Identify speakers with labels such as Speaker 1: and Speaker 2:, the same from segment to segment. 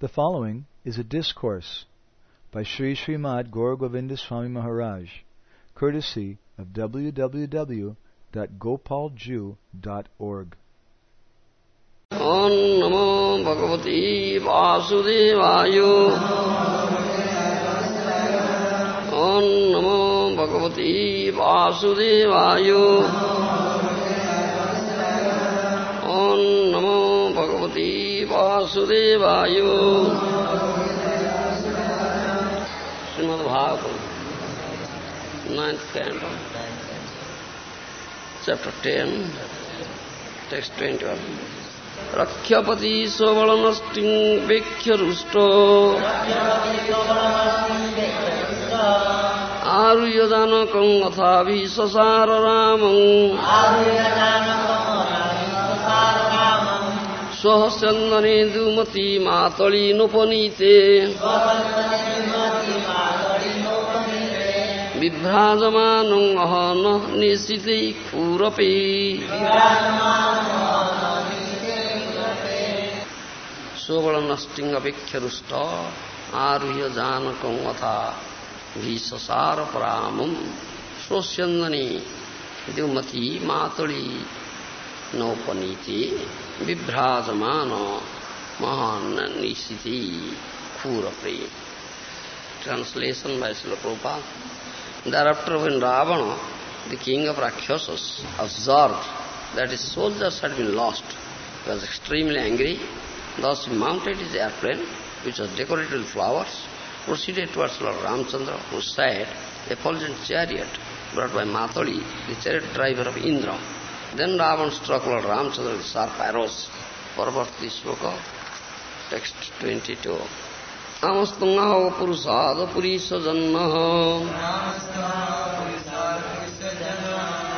Speaker 1: The following is a discourse by Sri Srimad Gauragovinda Swami Maharaj, courtesy of www.gopalju.org.
Speaker 2: Om Bhagavati Vasudevaya Om Bhagavati Vasudevaya వాసుదేవాయ. Srimad Bhagavatam ninth canto chapter ten text twenty one రక్షపతి సోవళనష్టి వేఖ్యరుష్టో ఆరుయదానకం అథా విశ్వసార రామం. সহসন্দনে দুমতি মাতলি নপনীতে বিভ্রাজমানং অহন নিশ্চিতেই ক্ষুরপে সুবর্ণষ্টিঙ্গপেক্ষরুষ্ট ആരുഹ്യ ജാനകം അഥ ഭീഷസാരപരാമം സ്വസ്യന്ദനി ദ്യുമതി മാതുളി Nopaniti Vibhratamana Mahan Nishiti Kurapri. Translation by Srila Prabhupada. Thereafter when Ravana, the king of Rakshasas, observed that his soldiers had been lost, was extremely angry. Thus he mounted his airplane, which was decorated with flowers, proceeded towards Lord Ramchandra, who sat a fulgent chariot brought by Matali, the chariot driver of Indra. Then Ravan struck Lord Ramchandra with sharp arrows. Parvati Sloka, text 22. Amastanga Purusada Purisa Janna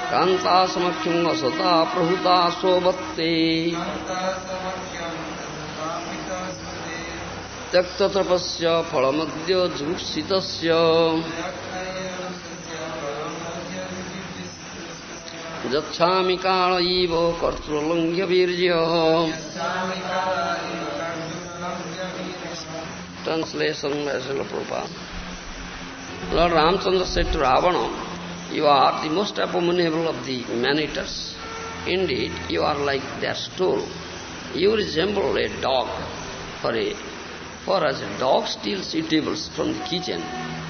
Speaker 2: Kanta Samakhyam Asata Prahuta Sobatte त्यक्ततपस्य फलमद्य जुक्षितस्य गच्छामि काल इव कर्तृलङ्घ्य वीर्य Translation by Srila Prabhupada. Lord Ramchandra said to Ravana, You are the most abominable of the man-eaters. Indeed, you are like their stool. You resemble a dog for a For as a dog steals eatables from the kitchen,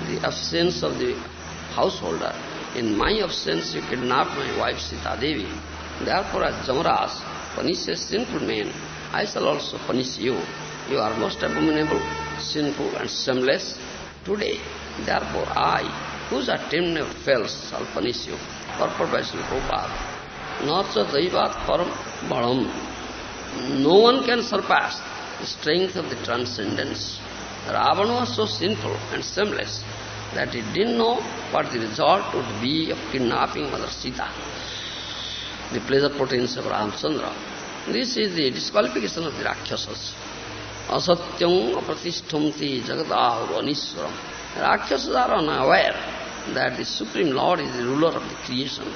Speaker 2: the absence of the householder, in my absence you kidnapped my wife Sita Devi. Therefore, as Jamaraj punishes sinful men, I shall also punish you. You are most abominable, sinful and shameless. Today, therefore, I, whose attempt never fails, shall punish you. Purport by Sri Prabhupada. Nacha daivat param balam. No one can surpass the strength of the transcendence. Ravana was so sinful and shameless that he didn't know what the result would be of kidnapping Mother Sita, the pleasure potency of Ramchandra. This is the disqualification of the Rakshasas. Asatyam apratishtamti jagadahu aniswaram. Rakshasas are unaware that the Supreme Lord is the ruler of the creation.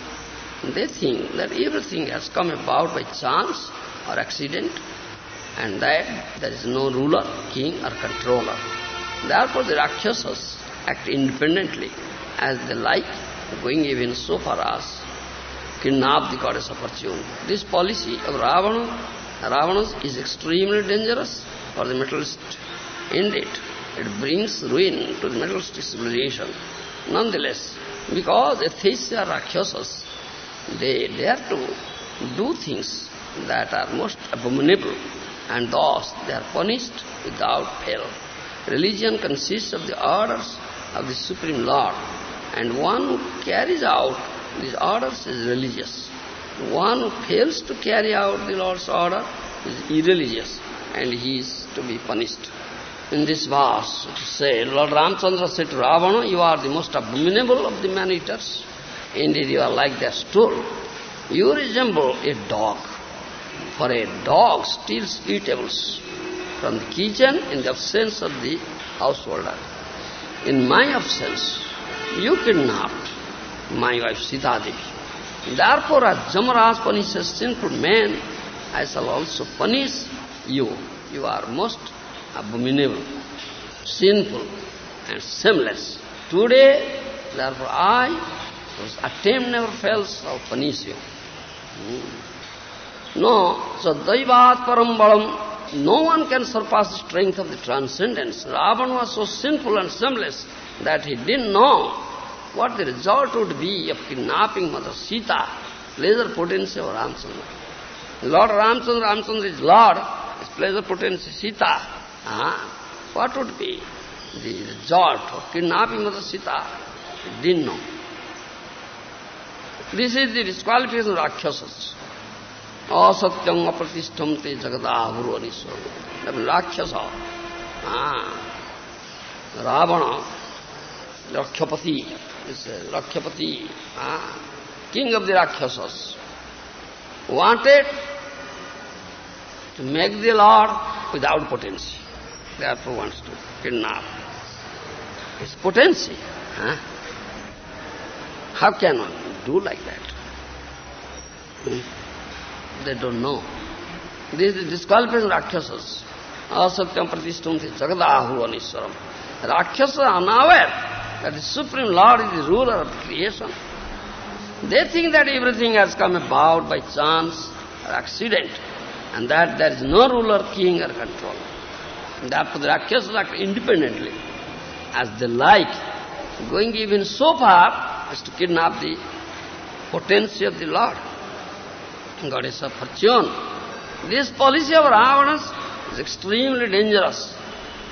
Speaker 2: They think that everything has come about by chance or accident and that there is no ruler, king or controller. Therefore the Rakshasas act independently as they like, going even so far as kidnap the goddess of fortune. This policy of Ravana, Ravana's is extremely dangerous for the materialist. Indeed, it brings ruin to the materialistic civilization. Nonetheless, because atheists are Rakshasas, they dare to do things that are most abominable and thus they are punished without fail. Religion consists of the orders of the Supreme Lord, and one who carries out these orders is religious. One who fails to carry out the Lord's order is irreligious, and he is to be punished. In this verse, it said, Lord Ramchandra said to Ravana, You are the most abominable of the man-eaters. Indeed, you are like their stool. You resemble a dog for a dog steals eatables from the kitchen in the absence of the householder. In my absence, you kidnapped my wife Sita Devi. Therefore, as Jamaraj punishes sinful man, I shall also punish you. You are most abominable, sinful, and shameless. Today, therefore, I, whose attempt never fails, shall punish you. Hmm. No, Sadaivat Parambalam, no one can surpass the strength of the transcendence. Ravan was so sinful and shameless that he didn't know what the result would be of kidnapping Mother Sita, pleasure potency of Ramchandra. Lord Ramchandra, Ramchandra is Lord, his pleasure potency Sita. Ah, what would be the result of kidnapping Mother Sita? He didn't know. This is the disqualification of Rakshasas. Asatyam apratishtam te jagadahuru aniswaram. Rakshasa. Ah. Ravana, Rakshapati, is Rakshapati, ah, king of the Rakshasas, wanted to make the Lord without potency. Therefore wants to kidnap his potency. Huh? How can one do like that? Hmm? They don't know. This is disqualification Rakshasas. Asatyam pratishthanti jagadahu aniswaram. Rakshasa are unaware that the Supreme Lord is the ruler of creation. They think that everything has come about by chance or accident, and that there is no ruler, king or controller. Therefore the Rakshasas act independently, as they like, going even so far as to kidnap the potency of the Lord, goddess of fortune. This policy of Ravana's is extremely dangerous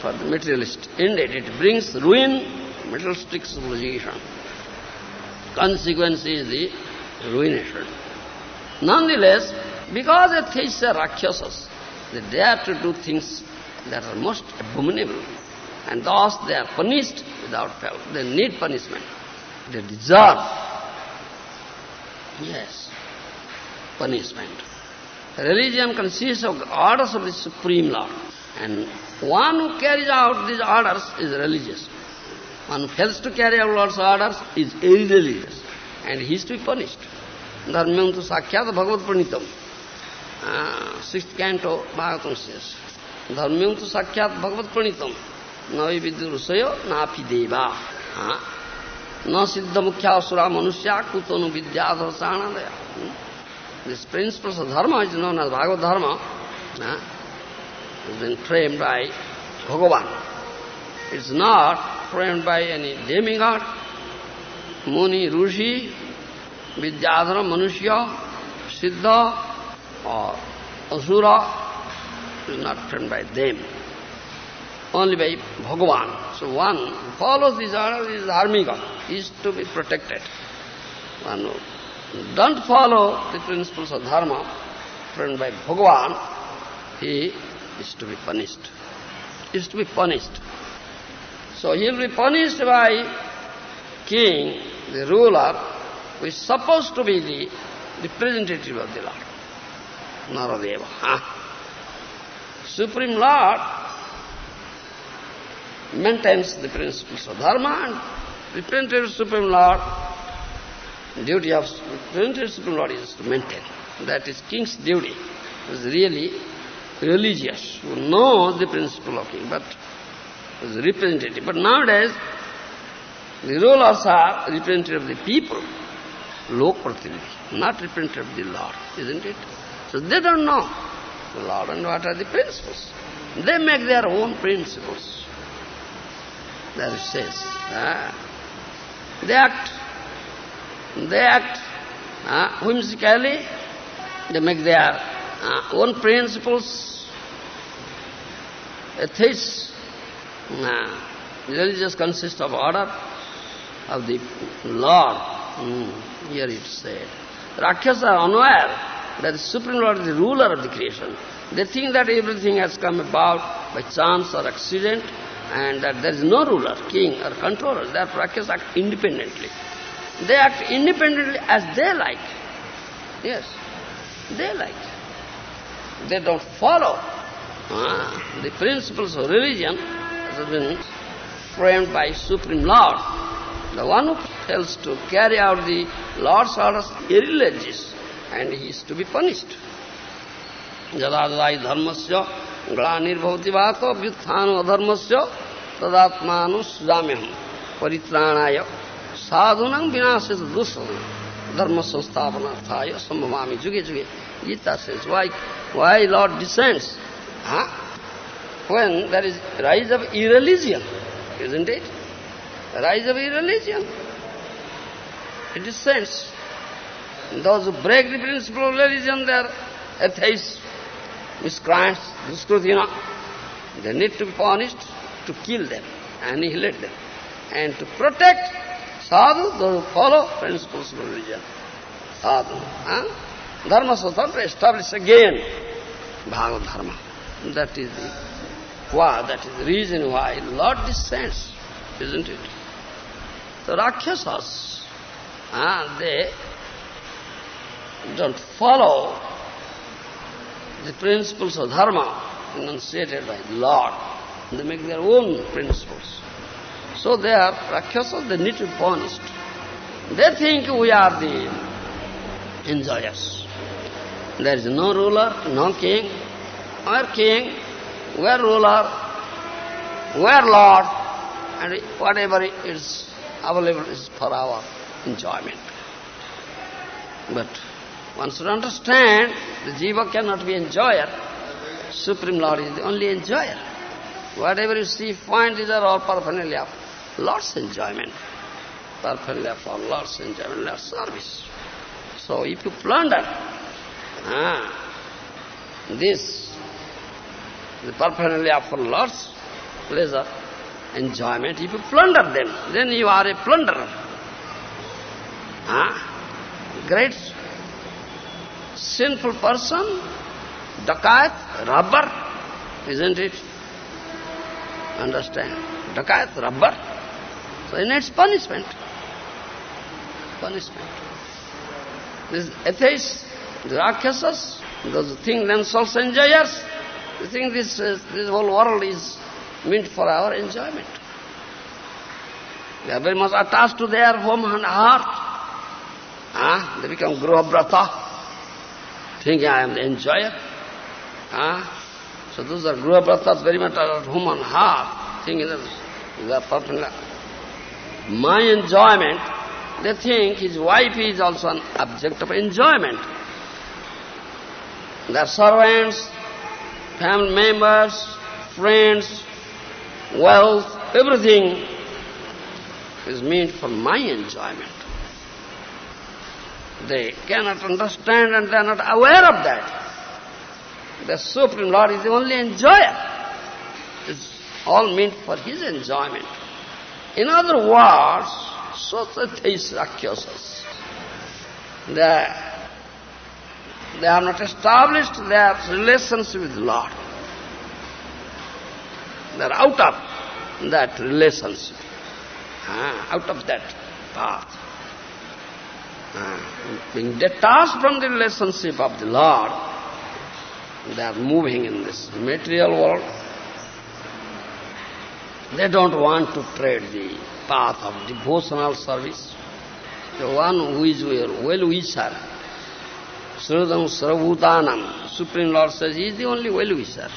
Speaker 2: for the materialist. Indeed, it brings ruin, materialistic civilization. Consequence is the ruination. Nonetheless, because atheists are Rakshasas, they dare to do things that are most abominable, and thus they are punished without fail. They need punishment. They deserve, yes, punishment. Religion consists of orders of the Supreme Lord, and one who carries out these orders is religious. One who fails to carry out Lord's orders is irreligious, and he is to be punished. Dharmyantu sakyat bhagavad pranitam. Uh, sixth canto, Bhagavatam says. Dharmyantu sakyat bhagavad pranitam. Navi vidurusaya napi deva. Uh, na siddha mukhya asura manusya kutonu vidyadhara sanadaya. Hmm? This principle of dharma is known as Bhagavad Dharma. Uh, has been framed by Bhagavan. It's not framed by any demigod, Muni, Rushi, Vidyadhara, Manushya, Siddha, or Asura. It's not framed by them. Only by Bhagavan. So one who follows these orders is dharmika, is to be protected. One who don't follow the principles of dharma, framed by Bhagavan, he is to be punished. He is to be punished. So he will be punished by king, the ruler, who is supposed to be the representative of the Lord. Naradeva. Huh? Supreme Lord maintains the principles of dharma and representative Supreme Lord, duty of representative Supreme Lord is to maintain. That is king's duty. Is really religious, who knows the principle of king, but is representative. But nowadays, the rulers are representative of the people, pratinidhi, not representative of the Lord, isn't it? So they don't know the Lord and what are the principles. They make their own principles. There it says. Ah. They act, they act ah, whimsically, they make their uh, own principles. Atheists, uh, religious consists of order of the Lord. Mm, here it said. Rakshas are unaware that the Supreme Lord is the ruler of the creation. They think that everything has come about by chance or accident and that there is no ruler, king or controller. Therefore Rakshas act independently. They act independently as they like. Yes, they like. They don't follow ah, the principles of religion that have been framed by Supreme Lord. The one who fails to carry out the Lord's orders is irreligious and he is to be punished. Jadadadai dharmasya ग्लानिर्भवति वात व्युत्थान अधर्मस्य तदात्मानुजाम्यहम परित्राणाय साधुनं विनाश दुष्ण धर्म संस्थापनार्थाय संभवामी जुगे जुगे Gita says, why, why Lord descends? Huh? When there is rise of irreligion, isn't it? Rise of irreligion. It descends. Those who break the principle of religion, they are atheists, miscreants, duskrutina. They need to be punished, to kill them, annihilate them, and to protect principles of religion. Sadhu. Huh? Dharma Swatantra established again Bhagavad Dharma. That is the why, that is the reason why Lord descends, isn't it? The Rakshasas, ah, they don't follow the principles of Dharma enunciated by the Lord. They make their own principles. So they are Rakshasas, they need to be punished. They think we are the enjoyers. There is no ruler, no king. We are king, we are ruler, we are lord, and whatever is available is for our enjoyment. But one should understand the jiva cannot be enjoyer. Supreme Lord is the only enjoyer. Whatever you see, find, these are all paraphernalia Lord's enjoyment. Paraphernalia for Lord's enjoyment, Lord's service. So if you plunder, Ah, this, the paraphernalia for Lord's pleasure, enjoyment, if you plunder them, then you are a plunderer. Ah, great sinful person, dakat, robber, isn't it? Understand? Dakat, robber. So it needs punishment. Punishment. This atheist the Rakshasas, those think themselves enjoyers, they think this, uh, this whole world is meant for our enjoyment. They are very much attached to their home and heart. Ah, they become Gruhabrata, thinking I am the enjoyer. Ah, so those are Gruhabratas very much at home and heart, thinking that they are perfect. My enjoyment, they think his wife is also an object of enjoyment. Their servants, family members, friends, wealth, everything is meant for my enjoyment. They cannot understand and they are not aware of that. The Supreme Lord is the only enjoyer. It's all meant for His enjoyment. In other words, such a things Rakshasas. The they have not established their relations with Lord. They are out of that relationship, out of that path. Being detached from the relationship of the Lord, they are moving in this material world. They don't want to tread the path of devotional service. The one who is well-wisher, Srudam Sarvabhutanam. Supreme Lord says he is the only well-wisher.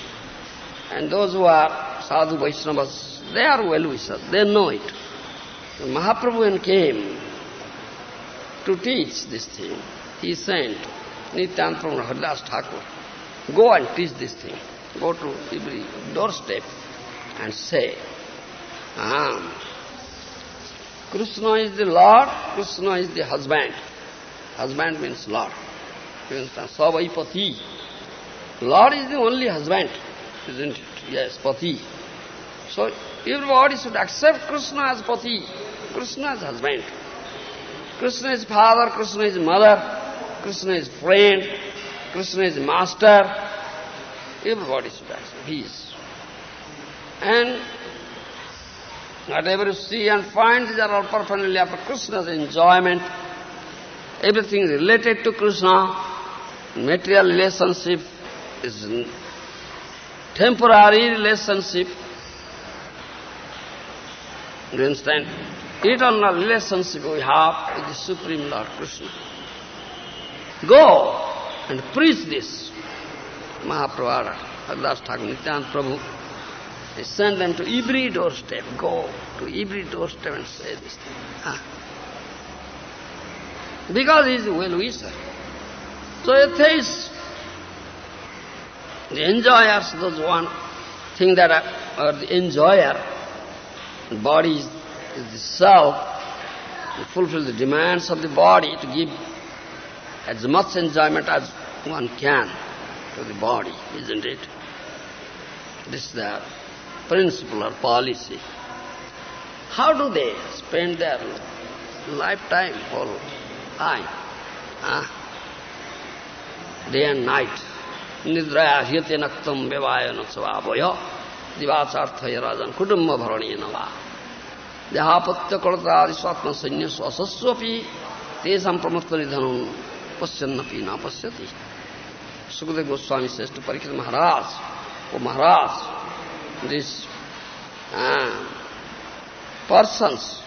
Speaker 2: And those who are sadhu Vaishnavas, they are well-wishers, they know it. Mahaprabhu came to teach this thing, he sent from Haridas Thakur, go and teach this thing. Go to every doorstep and say, ah, Krishna is the Lord, Krishna is the husband. Husband means Lord. You understand? Savaipati. Lord is the only husband, isn't it? Yes, Pati. So everybody should accept Krishna as Pati, Krishna as husband. Krishna is father, Krishna is mother, Krishna is friend, Krishna is master. Everybody should accept. He is. And whatever you see and find, these are all paraphernalia for Krishna's enjoyment. Everything related to Krishna material relationship is temporary relationship. Do You understand? Eternal relationship we have with the Supreme Lord Krishna. Go and preach this, Mahaprabhu Haridas Thakur Nityanand Prabhu, he send them to every doorstep, go to every doorstep and say this thing. Ah. Because he is a well-wisher. So atheists, the enjoyers, those one thing that are the enjoyer, the body is, is the self, to fulfill the demands of the body, to give as much enjoyment as one can to the body, isn't it? This is the principle or policy. How do they spend their lifetime, whole time? Huh? Day and night. Nidraya hyate naktam vivayana svabhaya divacarthaya rajan kutumba bharanena va. Dehapatya kalatari swatma sanya swasaswapi tesam pramatva nidhanam pasyannapi na pasyati. Sukadeva Goswami says to Parikshit Maharaj, Oh Maharaj, these uh, persons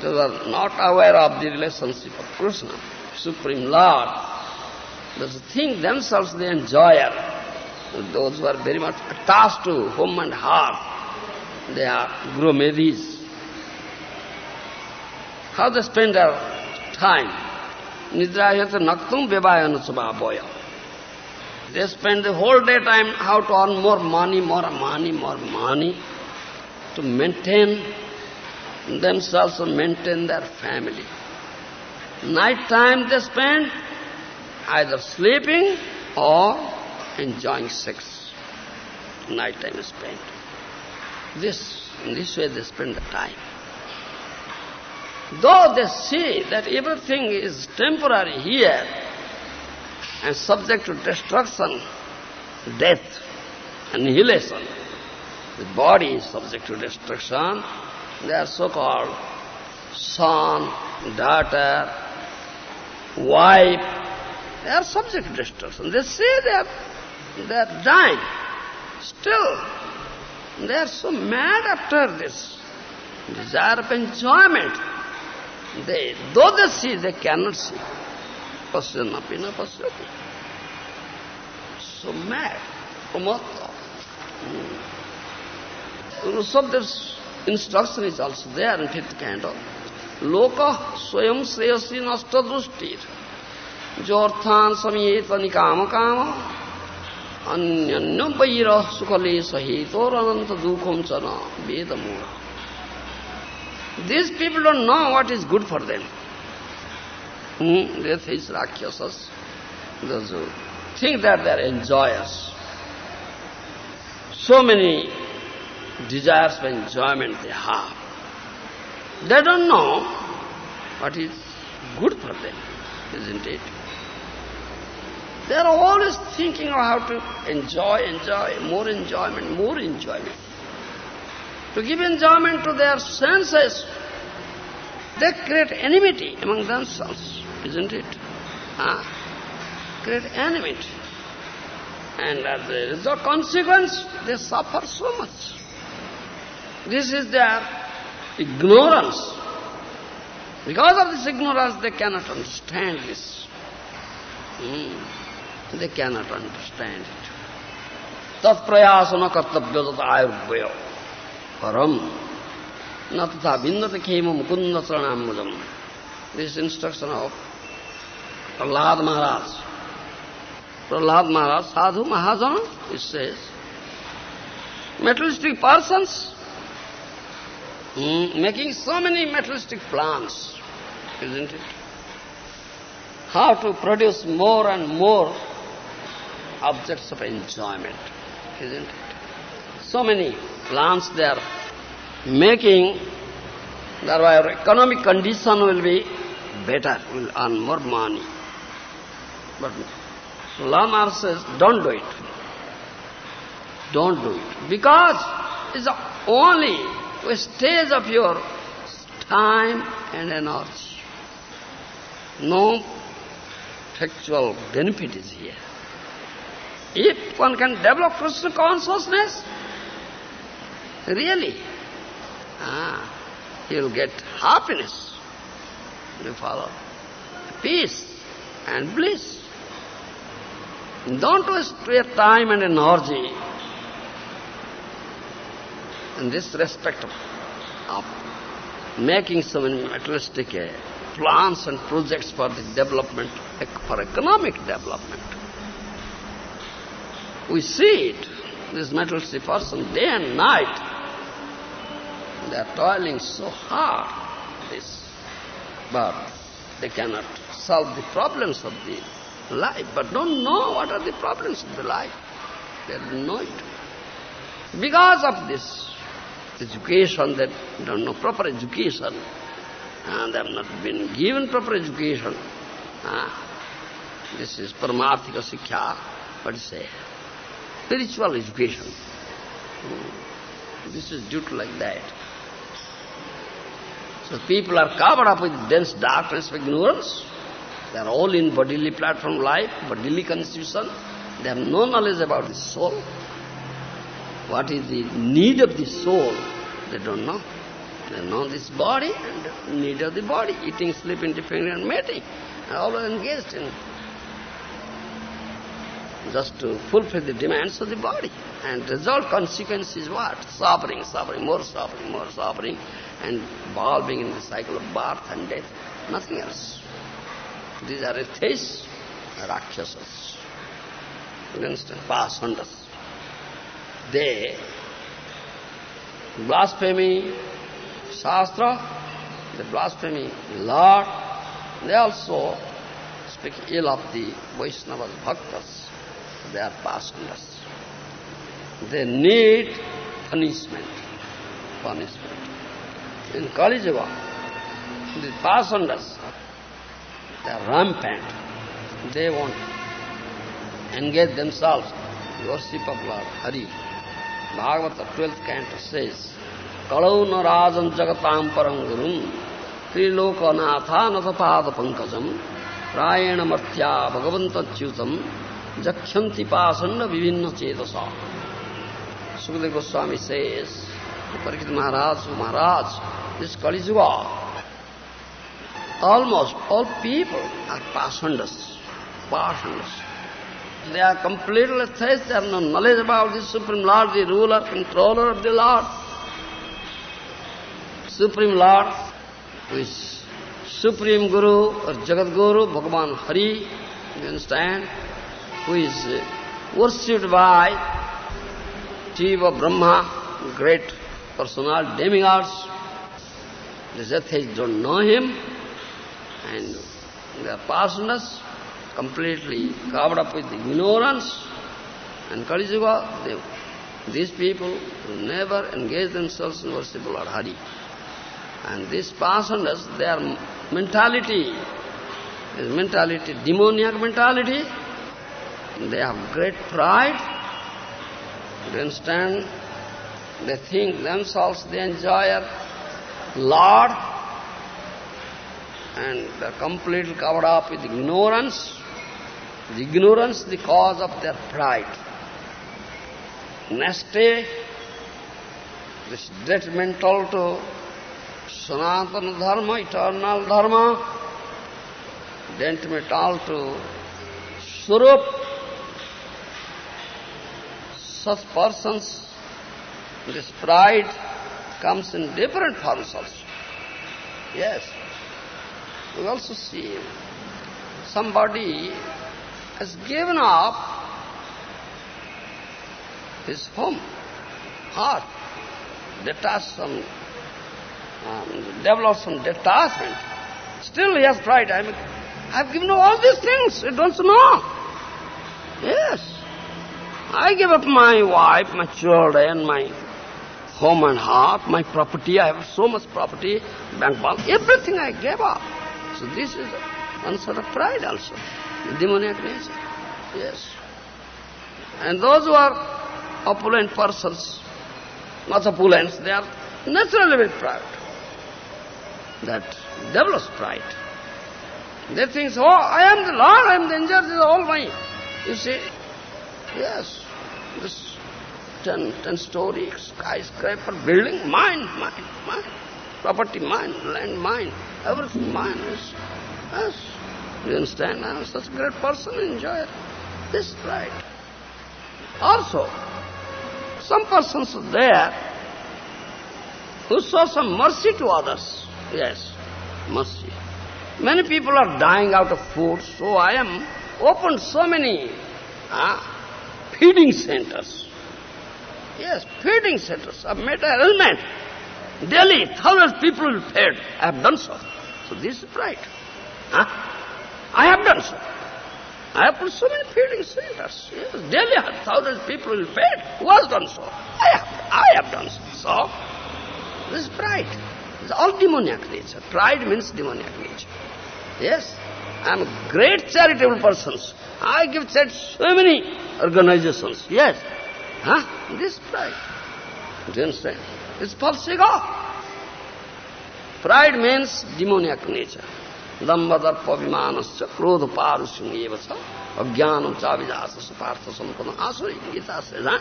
Speaker 2: they are not aware of the relationship of Krishna, Supreme Lord. Those think themselves the enjoyer. Those who are very much attached to home and heart, they are gromedis. How they spend their time? Nidrayata naktum boya. They spend the whole day time how to earn more money, more money, more money, to maintain themselves and maintain their family. Night time they spend either sleeping or enjoying sex. Night time is spent. This, in this way they spend the time. Though they see that everything is temporary here and subject to destruction, death, annihilation, the body is subject to destruction, they are so-called son, daughter, wife, they are subject to destruction. They say they are, they are dying. Still, they are so mad after this desire of enjoyment. They, though they see, they cannot see. Pasyati. So mad. Pramata. Hmm. Rushabdev's instruction is also there in fifth canto. Loka swayam sreyasi nasta drushtir. Jorthan samiyeta nikama kama. Anyanyam vaira sukhale sahitor ananta dukham chana vedamura. These people don't know what is good for them. Hmm? They face Rakshasas, those who think that they are enjoyers. So many desires for enjoyment they have. They don't know what is good for them, isn't it? They are always thinking of how to enjoy, enjoy, more enjoyment, more enjoyment. To give enjoyment to their senses, they create enmity among themselves, isn't it? Ah, create enmity. And as a result, consequence, they suffer so much. This is their ignorance. Because of this ignorance, they cannot understand this. Hmm. They cannot understand it. Prayasana kartabhya tat ayurvaya param na tatha vindata khema mukunda saranamudam. This instruction of Prahlad Maharaj. Prahlad Maharaj, Sadhu Mahajana, it says, materialistic persons mm, making so many materialistic plans, isn't it? How to produce more and more objects of enjoyment, isn't it? So many plans they are making, that our economic condition will be better, will earn more money. But Lama says, don't do it. Don't do it. Because it's only wastage of your time and energy. No actual benefit is here. If one can develop Krishna consciousness, really, ah, he will get happiness. You follow? Peace and bliss. Don't waste your time and energy in this respect of, making so many materialistic uh, plans and projects for the development, for economic development. We see it, this materialistic person, day and night, they are toiling so hard, this, but they cannot solve the problems of the life, but don't know what are the problems of the life. They don't know it. Because of this education, they don't know proper education, and they have not been given proper education. Ah, this is Paramarthika Sikkha, what is say? Spiritual education. Hmm. This is due to like that. So people are covered up with dense darkness of ignorance. They are all in bodily platform life, bodily constitution. They have no knowledge about the soul. What is the need of the soul? They don't know. They know this body and need of the body, eating, sleeping, defending and mating. Are always engaged in just to fulfill the demands of the body. And result consequence is what? Suffering, suffering, more suffering, more suffering, and evolving in the cycle of birth and death. Nothing else. These are atheists, rakshasas. You understand? Pasandas. They blasphemy Shastra, they blasphemy Lord, they also speak ill of the Vaishnavas, Bhaktas. They are pasandas. They need punishment. Punishment. In Kali Yuga, the pasandas, they are rampant. They want to engage themselves in worship of Lord Hari. Bhagavata, 12th canto says, Kalau na rajan jagatam param gurum, triloka natha natha pada pankajam, prayena martya bhagavanta chutam, jakshanti pasanna vivinna chetasa. Sukadeva Goswami almost all people are pasandas, pasandas. They are completely atheists, they have no knowledge about the Supreme Lord, the ruler, controller of the Lord. Supreme Lord, who is Supreme Guru or Jagat Guru, Bhagavan Hari, you understand, who is uh, worshipped by Jiva Brahma, great personal demigods. These atheists don't know him, and the are completely covered up with ignorance. And Kali they, these people never engage themselves in worship Lord Hari. And these pasanas, their mentality is mentality, demoniac mentality. They have great pride. They understand? They think themselves they enjoy Lord and they're completely covered up with ignorance. The ignorance the cause of their pride. Next day, this detrimental to Sanatana Dharma, eternal Dharma, detrimental to Surup. Such persons, this pride comes in different forms also. Yes. We also see somebody has given up his home, heart, detached from, um, developed some detachment. Still he has pride. I mean, I've given up all these things. You don't know. Yes. I give up my wife, my children, my home and heart, my property. I have so much property, bank balance, everything I gave up. So this is one sort of pride also, demoniac nature. Yes. And those who are opulent persons, not opulent, they are naturally very proud. That develops pride. They think, oh, I am the Lord, I am the injured, this is all mine. You see, yes, this ten, ten-story skyscraper building, mine, mine, mine. Property mine, land mine, everything mine. Yes, yes. You understand? I am such a great person, enjoy. This is right. Also, some persons are there who show some mercy to others. Yes, mercy. Many people are dying out of food, so I am opened so many uh, feeding centers. Yes, feeding centers. I've made arrangement. Daily, thousands people fed. I have done so. So this is right. Huh? I have done so. I have put so many feeding centers. Yes, daily thousands of people will fed. Who has done so? I have, I have done so. So, this is pride. It's all demoniac nature. Pride means demoniac nature. Yes, I am a great charitable person. I give charity so many organizations. Yes. Huh? This pride. Do you understand? It's false ego. Pride means demoniac nature. Damba darpa vimanasya krodha parusyam eva cha ajnanam chavidasa sapartha sampana. Also Gita says, huh?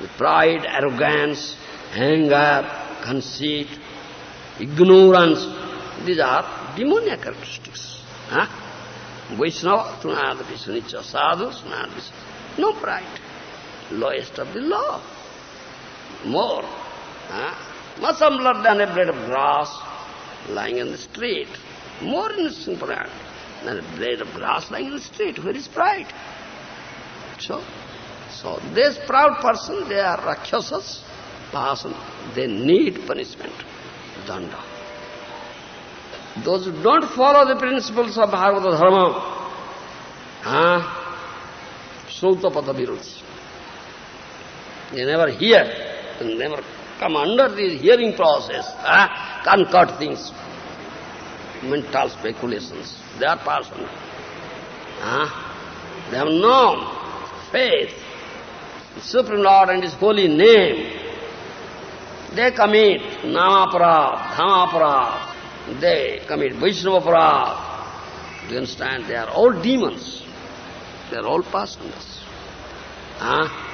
Speaker 2: The pride, arrogance, anger, conceit, ignorance, these are demoniac characteristics. Huh? Vaishnava, Tunadapi Sunicha, Sadhu, Sunadapi No pride. Lowest of the law. More. Huh? Much humbler than a blade of grass lying in the street. More pride than a blade of grass lying in the street. Where is pride? So, so this proud person, they are rakshasas, person, they need punishment, danda. Those who don't follow the principles of Bhagavata Dharma, ah, Srutapada Viruti. They never hear, they never come under the hearing process, ah, can't cut things, mental speculations. They are person. Ah, they have known faith, the Supreme Lord and His holy name. They commit Namaparad, Dhamaparad, they commit Vaishnavaparad. Do you understand? They are all demons. They are all passengers. Ah.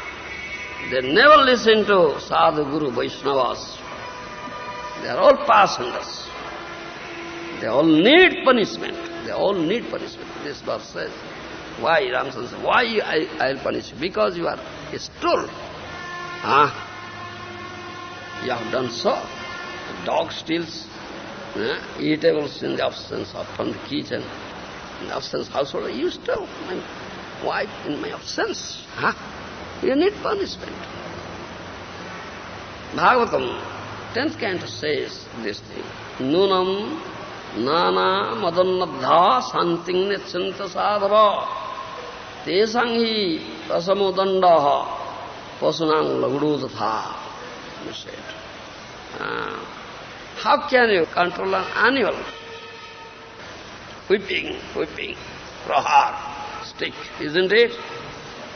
Speaker 2: They never listen to sadhu, guru, Vaishnavas. They are all passengers. They all need punishment. They all need punishment. This verse says, why, Ramchandra says, why I, I'll punish you? Because you are a stool. Ah, you have done so. The dog steals uh, eatables in the absence of from the kitchen, in the absence household. You stole my wife in my absence. Huh? You need punishment. Bhagavatam, tenth canto says this thing. Nunam nana madannadha santing nechanta sadhava tesang hi rasamudandaha pasunang laguduthatha. You said. Uh, how can you control an animal? Whipping, whipping, prahar, stick, isn't it?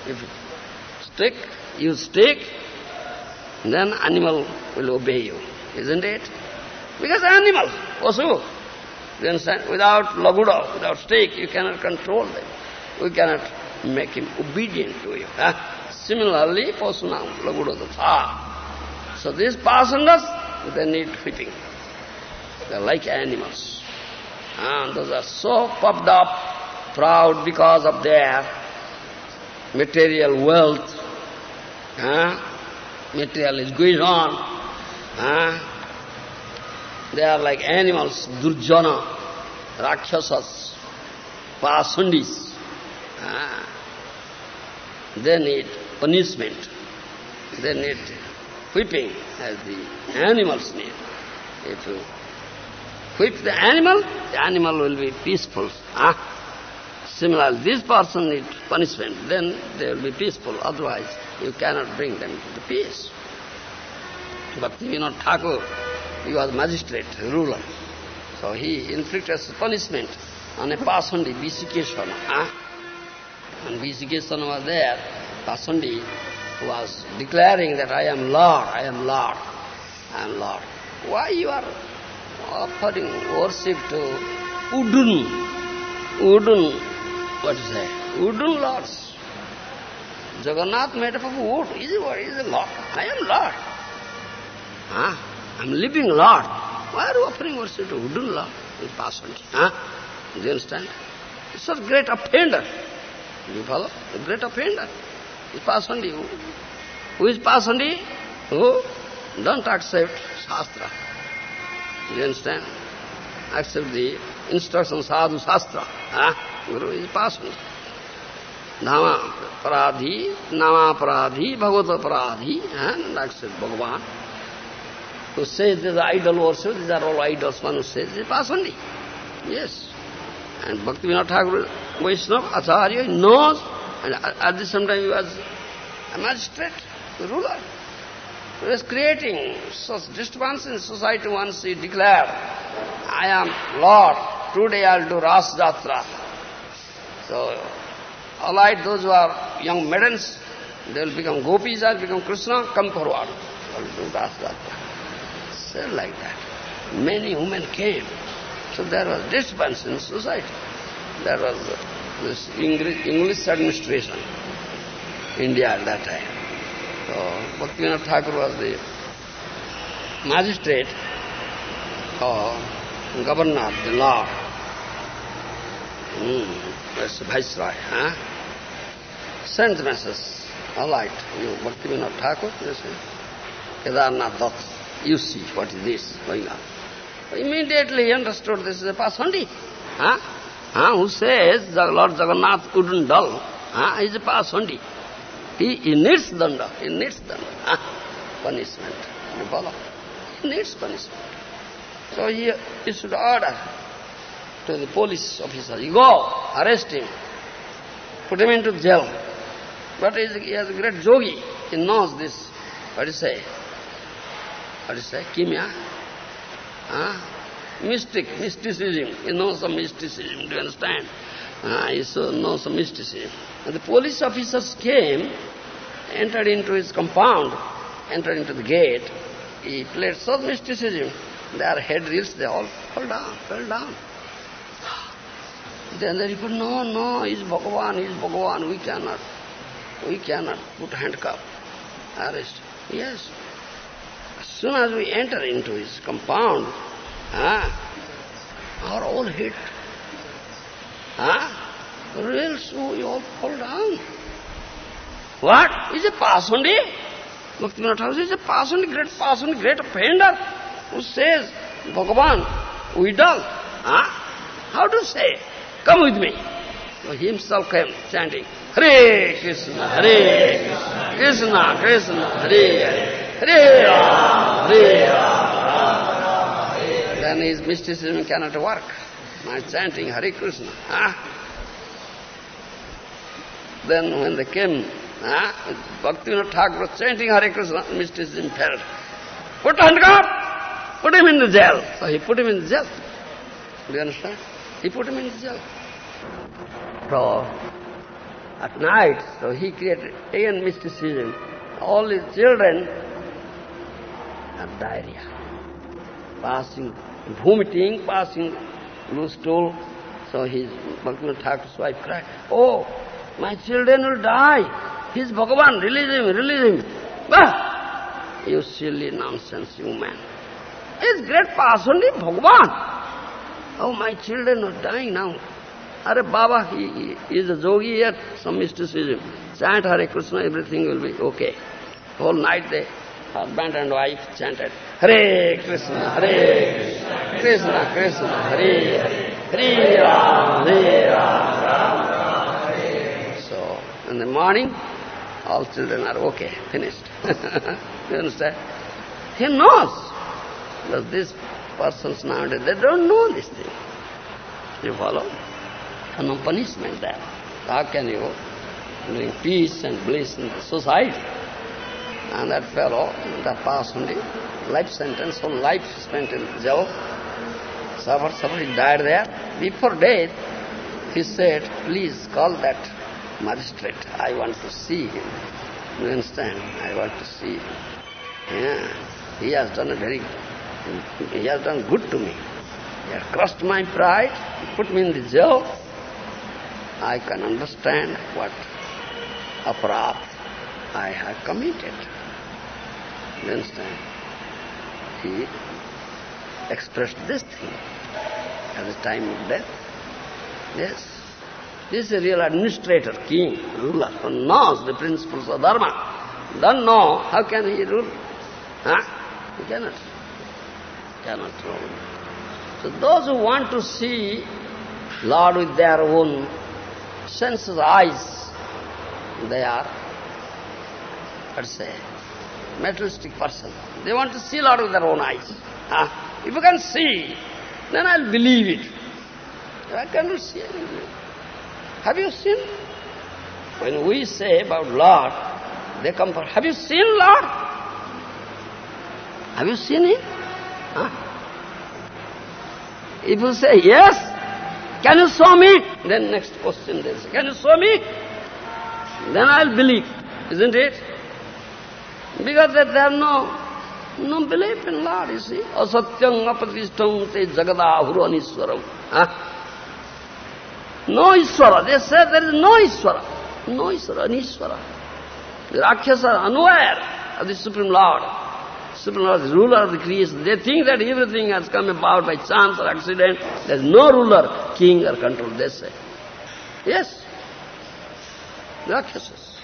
Speaker 2: If stick, you stick, then animal will obey you, isn't it? Because animal, also? Without laguda, without stick, you cannot control them. We cannot make him obedient to you. Huh? Similarly, pasunam, laguda tatha. So these passengers, they need whipping. They are like animals. And those are so puffed up, proud because of their material wealth. Huh? Material is going on. Huh? They are like animals, durjana, rakshasas, pasundis. Huh? They need punishment. They need whipping as the animals need. If you whip the animal, the animal will be peaceful. Huh? Similarly, this person needs punishment, then they will be peaceful. Otherwise, you cannot bring them to the peace. Bhaktivinoda Thakur, he was magistrate, ruler. So he inflicted punishment on a Pasandi, Visikeshwana. Huh? Ah? And Visikeshwana was there, Pasandi was declaring that I am Lord, I am Lord, I am Lord. Why you are offering worship to Udun, Udun, what is that? Udun lords. Jagannath made up of wood. Is what is the Lord? I am Lord. Huh? I'm living Lord. Why are you offering worship to Udun Lord? He passed on. Huh? Do you understand? It's a great offender. You follow? A great offender is Pasandi. Who, who is Pasandi? Who don't accept Shastra. Do you understand? Accept the Huh? Guru is Pasandi. Nama Paradhi, Nama Paradhi, Bhagavata Paradhi, and accept Bhagavan. Who says these idol worship, these are all idols, one who says, is Pasandi. Yes. And Bhaktivinoda Thakur, Vaishnava, Acharya, knows, and at the same time he was a magistrate, a ruler. He was creating such disturbance in society once he declared, I am Lord, today I'll do Ras Jatra. So, all right, those who are young maidens, they will become gopis, I'll become Krishna, come forward. I'll do Ras Jatra. Said like that. Many women came. So there was disturbance in society. There was this English, administration, India at that time. So Bhaktivinoda Thakur was the magistrate or governor, the law. Mm, that's the viceroy. Huh? Sent the message. All right, you Bhaktivinoda Thakur, you say, Kedarnath Dutt, you see what is this going on. Immediately he understood this is a Pasandi. Huh? Huh? Who says Lord Jagannath couldn't dull. Huh? He's a Pasandi. He, he needs danda. He needs danda. Huh? Punishment. You follow? He needs punishment. So he issued order to the police officer. You go, arrest him. Put him into jail. But he has a great yogi. He knows this. What do you say? What do you say? Kimya? Huh? Mystic, mysticism. He knows some mysticism, do you understand? Uh, he so knows some mysticism. And the police officers came, entered into his compound, entered into the gate. He played such mysticism. Their head reels, they all fell down, fell down. Then they report, no, no, he's Bhagavan, he's Bhagavan, we cannot, we cannot put handcuff, arrest. Yes, as soon as we enter into his compound, ah, our all hit. Ah, real so we all fall down. What? Is a Pasandi? Bhaktivinoda Thakur is a Pasandi, great Pasandi, great offender, who says, Bhagavan, we dull. Ah? How to say? Come with me. So himself came chanting, Hare Krishna, Hare Krishna, Krishna, Krishna, Hare Hare, Hare Ram, Hare Ram. Then his mysticism cannot work. My chanting Hare Krishna. Huh? Then when they came, huh, Bhaktivinoda Thakur chanting Hare Krishna, mysticism fell. Put handcuff! Put him in the jail. So he put him in jail. Do you understand? He put him in jail. So, at night, so he created again mysticism. All his children have diarrhea. Passing, vomiting, passing loose stool. So his Bhaktivinoda Thakur's wife cried, Oh, my children will die. He's Bhagavan, release him, release him. Bah! You silly nonsense, you man. He's great person, Bhagavan. Oh, my children are dying now. Are Baba, he, he is a yogi yet, some mysticism. Chant Hare Krishna, everything will be okay. Whole night they, husband and wife chanted, Hare Krishna, Hare Krishna, Krishna, Krishna, Hare Hare, Hare Ram, Hare Ram, Hare So, in the morning, all children are okay, finished. you understand? He knows. Because these persons nowadays, they don't know this thing. You follow? And no punishment there. How can you bring peace and bliss in the society? And that fellow, that only, life sentence, whole life spent in jail, suffered, suffered, he died there. Before death, he said, please call that magistrate. I want to see him. You understand? I want to see him. Yeah. He has done a very, he has done good to me. He has crushed my pride, put me in the jail. I can understand what aparat I have committed. You understand? He expressed this thing at the time of death. Yes. This is a real administrator, king, ruler, who knows the principles of dharma. Don't know, how can he rule? Huh? He cannot. Cannot rule. So those who want to see Lord with their own senses, eyes, they are, let's say, materialistic person. They want to see Lord with their own eyes. Huh? If you can see, then I'll believe it. I cannot see. Have you seen? When we say about Lord, they come for, have you seen Lord? Have you seen Him? Huh? If you say yes, can you show me? Then next question say, can you show me? Then I'll believe, isn't it? Because they have no, no belief in Lord, you see. Asatyam apatistam te. Huh? No Ishvara. They say there is no Ishvara. No Ishvara, Anishvara. The Rakshas are unaware of the Supreme Lord. Is ruler of the creation. They think that everything has come about by chance or accident. There is no ruler, king or control, they say. Yes. Rakshasas.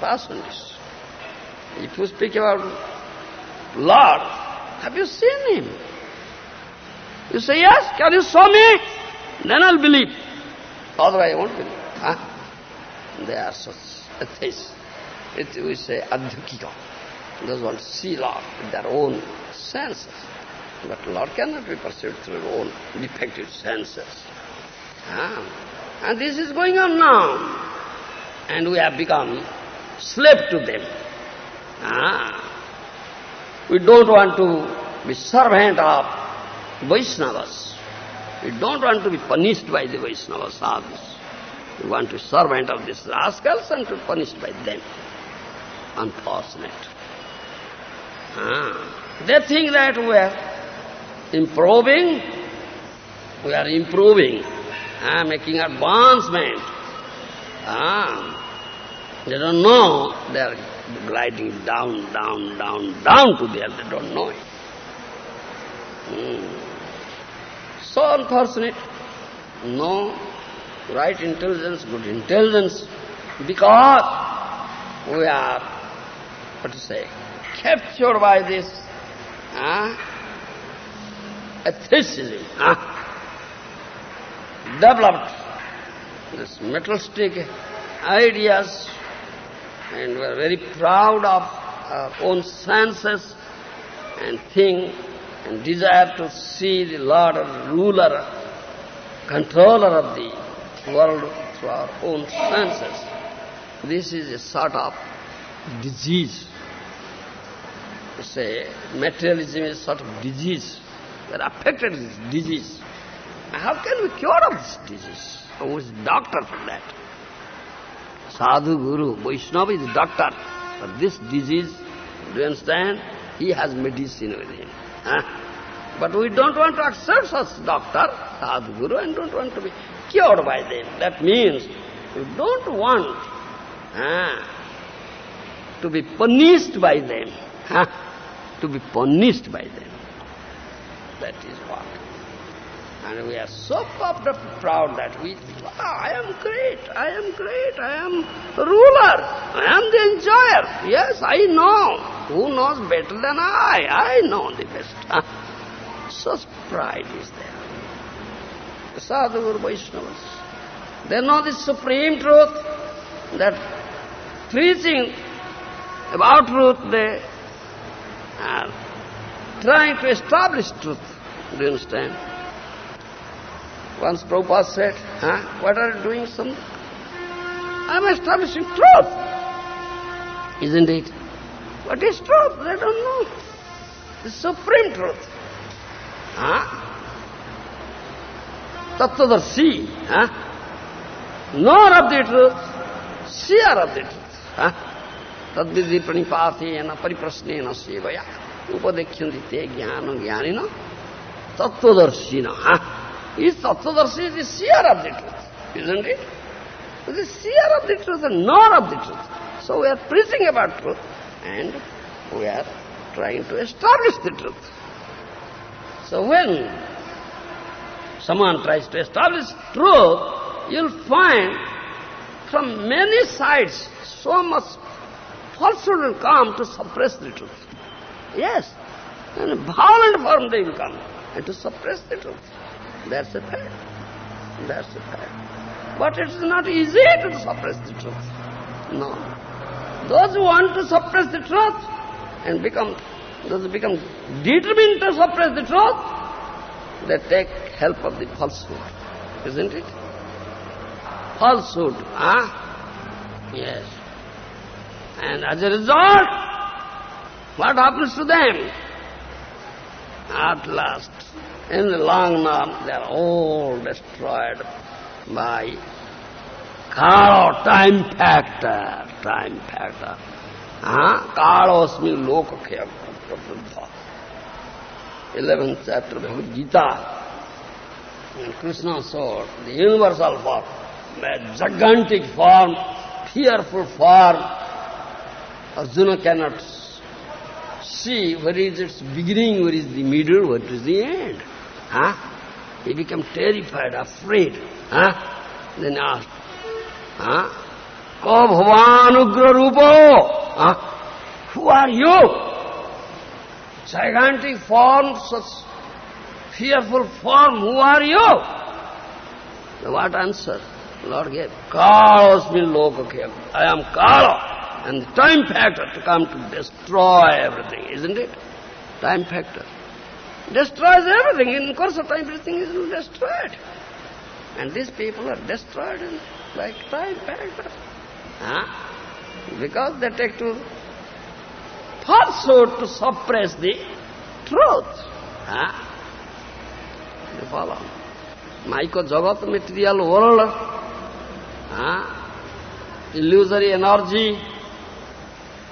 Speaker 2: Pass. If you speak about Lord, have you seen him? You say, yes, can you show me? Then I'll believe. Otherwise I won't believe. Huh? They are such atheists. It, we say adhyukika. Those want to see Lord with their own senses. But Lord cannot be perceived through your own defective senses. Ah. And this is going on now. And we have become slave to them. Ah. We don't want to be servant of Vaishnavas. We don't want to be punished by the Vaishnava sadhus. We want to be servant of these rascals and to be punished by them. Unfortunate. Ah. They think that we are improving, we are improving, ah, making advancement. Ah. They don't know they are gliding down, down, down, down to there. They don't know it. Hmm. So unfortunate. No right intelligence, good intelligence, because we are, what to say, captured by this uh, atheism, uh, developed this materialistic ideas, and we are very proud of our own senses and think and desire to see the Lord or ruler, controller of the world through our own senses. This is a sort of disease. Say materialism is sort of disease. We are affected with disease. How can we cure of this disease? Who is doctor for that? Sadhu, Guru, Vaishnava is doctor for this disease. Do you understand? He has medicine with him. Huh? But we don't want to accept such doctor, sadhguru, and don't want to be cured by them. That means we don't want huh, to be punished by them. Huh? To be punished by them. That is what. And we are so puffed up proud that we think, oh, I am great, I am great, I am ruler, I am the enjoyer. Yes, I know. Who knows better than I? I know the best. Ah, Such pride is there. The Sadhu Guru Vaishnavas, they know the supreme truth, that preaching about truth, they are trying to establish truth. Do you understand? Once Prabhupada said, huh, what are you doing something? I'm establishing truth. Isn't it? What is truth? They don't know. The supreme truth. Huh? Tattvadarshi. Huh? Knower of the truth, seer of the truth. Huh? Tadvidhi pranipatena pariprasnena sevaya upadekhyandi te jnana jnanina tattvadarshina. Huh? Is Tattvadarshi is the seer of the truth, isn't it? The seer of the truth and knower of the truth. So we are preaching about truth and we are trying to establish the truth. So when someone tries to establish truth, you'll find from many sides so much falsehood will come to suppress the truth. Yes, in a violent form they will come and to suppress the truth. That's a fact. That's a fact. But it is not easy to suppress the truth. No. Those who want to suppress the truth and become, those who become determined to suppress the truth, they take help of the falsehood, isn't it? Falsehood, ah? Yes. And as a result, what happens to them? At last, in the long run, they are all destroyed by Kalo, time factor, time factor. Ah, Kalosmi Lokakya Prabhupada. Eleventh chapter of Bhagavad Gita. And Krishna saw the universal form, the gigantic form, fearful form. Arjuna cannot see where is its beginning, where is the middle, what is the end. Huh? He became terrified, afraid. Huh? Then asked, huh? Ko bhavanugra rupo? Huh? Who are you? Gigantic form, such fearful form, who are you? What answer? Lord gave, Kalosmi lokakya. I am Kala. And the time factor to come to destroy everything, isn't it? Time factor. Destroys everything. In course of time, everything is destroyed. And these people are destroyed in, like time factor. Huh? Because they take to falsehood to suppress the truth. Huh? You follow? Maiko Jagat material world, huh? illusory energy,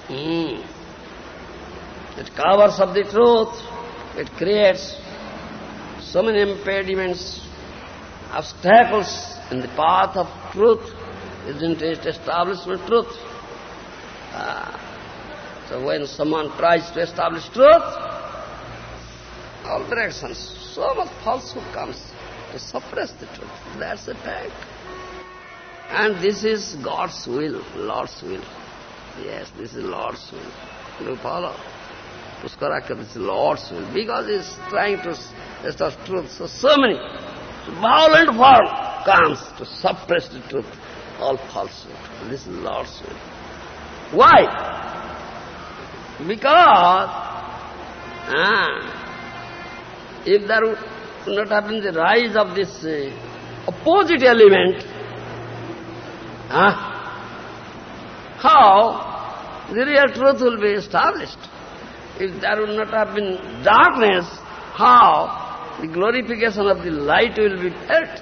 Speaker 2: mm. it covers up the truth, it creates so many impediments, obstacles in the path of truth, isn't it establishment truth? Uh, so when someone tries to establish truth, all directions, so much falsehood comes to suppress the truth. That's a fact. And this is God's will, Lord's will. Yes, this is Lord's will. You follow? Puskaraka, this is Lord's will. Because he's trying to establish truth. So, so many violent form comes to suppress the truth. All falsehood. This is Lord's will. Why? Because ah, if there would not happen the rise of this uh, opposite element, ah, how the real truth will be established? If there would not have been darkness, how the glorification of the light will be felt?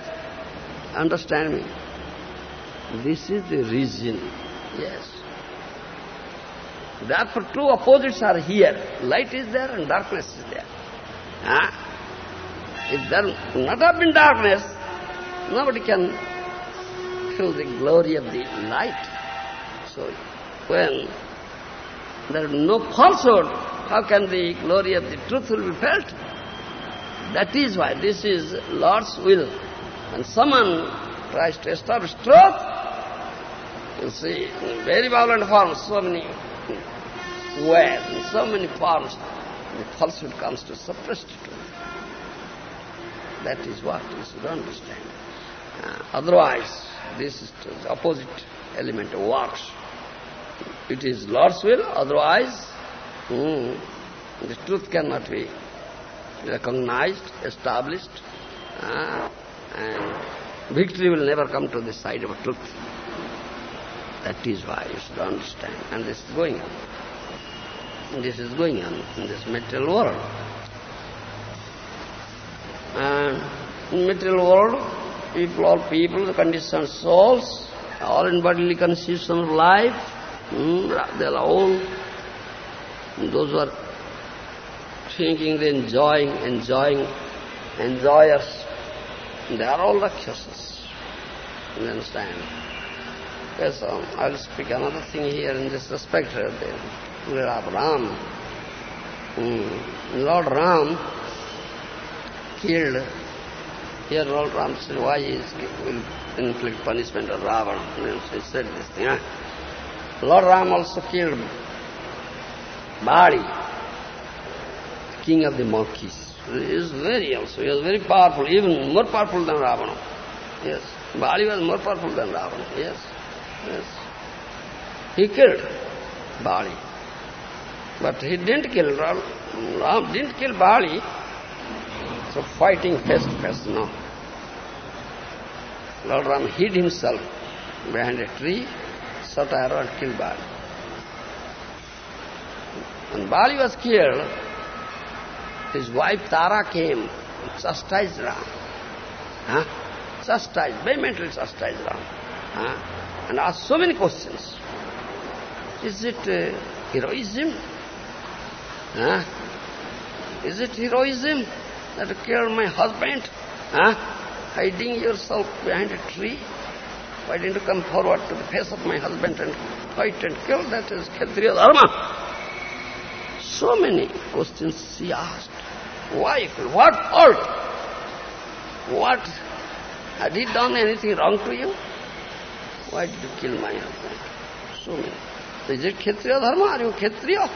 Speaker 2: Understand me? This is the reason, yes. Therefore, two opposites are here. Light is there and darkness is there. Huh? If there not have been darkness, nobody can feel the glory of the light. So, when there is no falsehood, how can the glory of the truth will be felt? That is why this is Lord's will. When someone tries to establish truth, you see, in very violent forms, so many ways, in so many forms, the falsehood comes to suppress the truth. That is what you should understand. Uh, otherwise, this is the opposite element works. It is Lord's will, otherwise, hmm, the truth cannot be recognized, established, uh, and victory will never come to the side of truth. That is why you should understand. And this is going on. This is going on in this material world. And in material world, people, all people, the conditioned souls, all in bodily constitution of life, they are all those who are thinking they enjoying, enjoying, enjoyers, they are all Rakshasas. You understand? Yes, um, I'll speak another thing here in this respect. Uh, the Lord Ram. Mm. Lord Ram killed. Here Lord Ram said, why he will inflict punishment on Ravana. He said this thing. Huh? Lord Ram also killed Bali, king of the monkeys. He is very also, he was very powerful, even more powerful than Ravana. Yes. Bali was more powerful than Ravana. Yes. Yes. He killed Bali. But he didn't kill Ram didn't kill Bali. So fighting face to face, no. Lord Ram hid himself behind a tree, shot arrow and killed Bali. When Bali was killed, his wife Tara came and chastised Ram. Huh? Chastised, vehemently chastised Ram. Huh? And asked so many questions. Is it uh, heroism? Huh? Is it heroism that killed my husband? Huh? Hiding yourself behind a tree? Why didn't you come forward to the face of my husband and fight and kill? That is Kshatriya Dharma. So many questions she asked. Why? What fault? What? Had he done anything wrong to you? Why did you kill my husband? So many. Is it Kshatriya Dharma? Are you Kshatriya?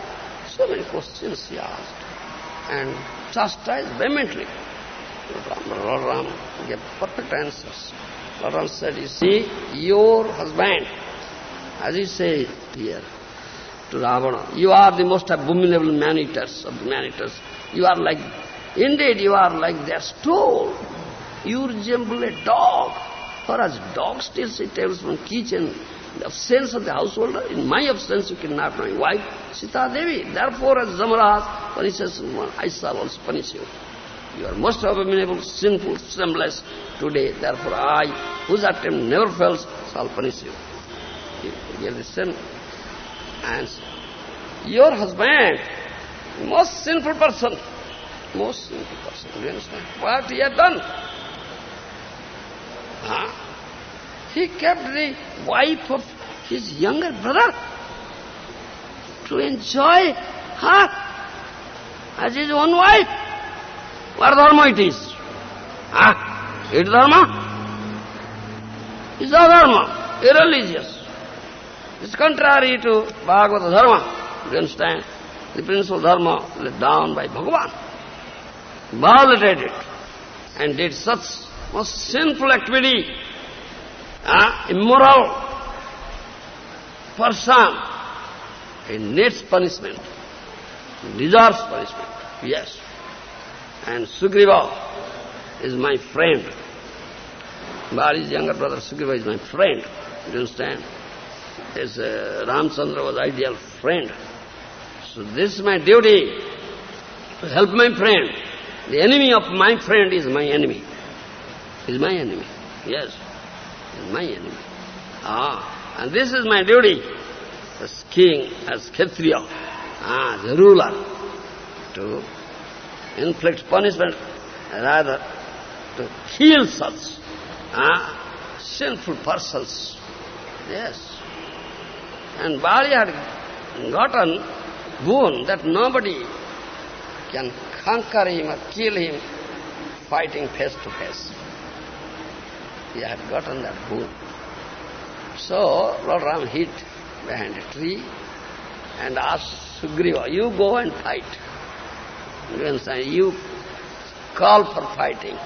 Speaker 2: So many questions he asked. And chastised vehemently. Ram, Ram gave perfect answers. Ram said, you see, your husband, as he says here, to Ravana, you are the most abominable man-eaters of man-eaters. You are like, indeed you are like their stool. You resemble a dog. For as dog steals its tails from kitchen, the absence of the householder, in my absence you cannot know wife, Sita Devi. Therefore as Yamaraj punishes one, I shall also punish you. You are most abominable, sinful, shameless today. Therefore I, whose attempt never fails, shall punish you. You same answer. Your husband, most sinful person, most sinful person, do you understand? What he had done? Huh? He kept the wife of his younger brother to enjoy her as his own wife. What dharma it is? Huh? It dharma? It's dharma, irreligious. It's contrary to Bhagavata dharma. You understand? The principal dharma laid down by Bhagavan. Violated it and did such most sinful activity, ah, immoral person, he needs punishment, deserves punishment, yes. And Sugriva is my friend. Bali's younger brother Sugriva is my friend, do you understand? His, uh, Ramchandra was ideal friend. So this is my duty, to help my friend. The enemy of my friend is my enemy. Is my enemy. Yes, is my enemy. Ah, and this is my duty as king, as Kshatriya, ah, the ruler, to inflict punishment, rather to heal such ah, sinful persons. Yes. And Bali had gotten boon that nobody can conquer him or kill him fighting face to face. He had gotten that boon. So Lord Ram hid behind a tree and asked Sugriva, you go and fight. You understand? You call for fighting.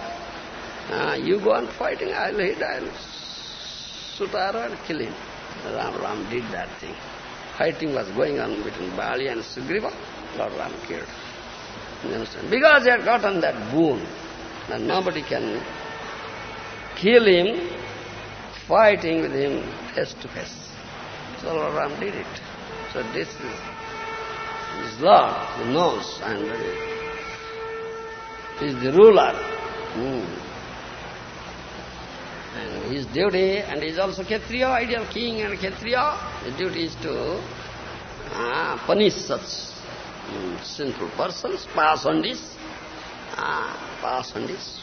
Speaker 2: Uh, you go on fighting, I'll hit, I'll shoot arrow and kill him. Ram Ram did that thing. Fighting was going on between Bali and Sugriva. Lord Ram killed. You understand? Because he had gotten that boon that nobody can kill him fighting with him face to face. So Lord Ram did it. So this is his Lord who knows and he is the ruler. Hmm. And his duty, and he is also Kshatriya, ideal king and Kshatriya, his duty is to uh, punish such um, sinful persons, pasandis, uh, this.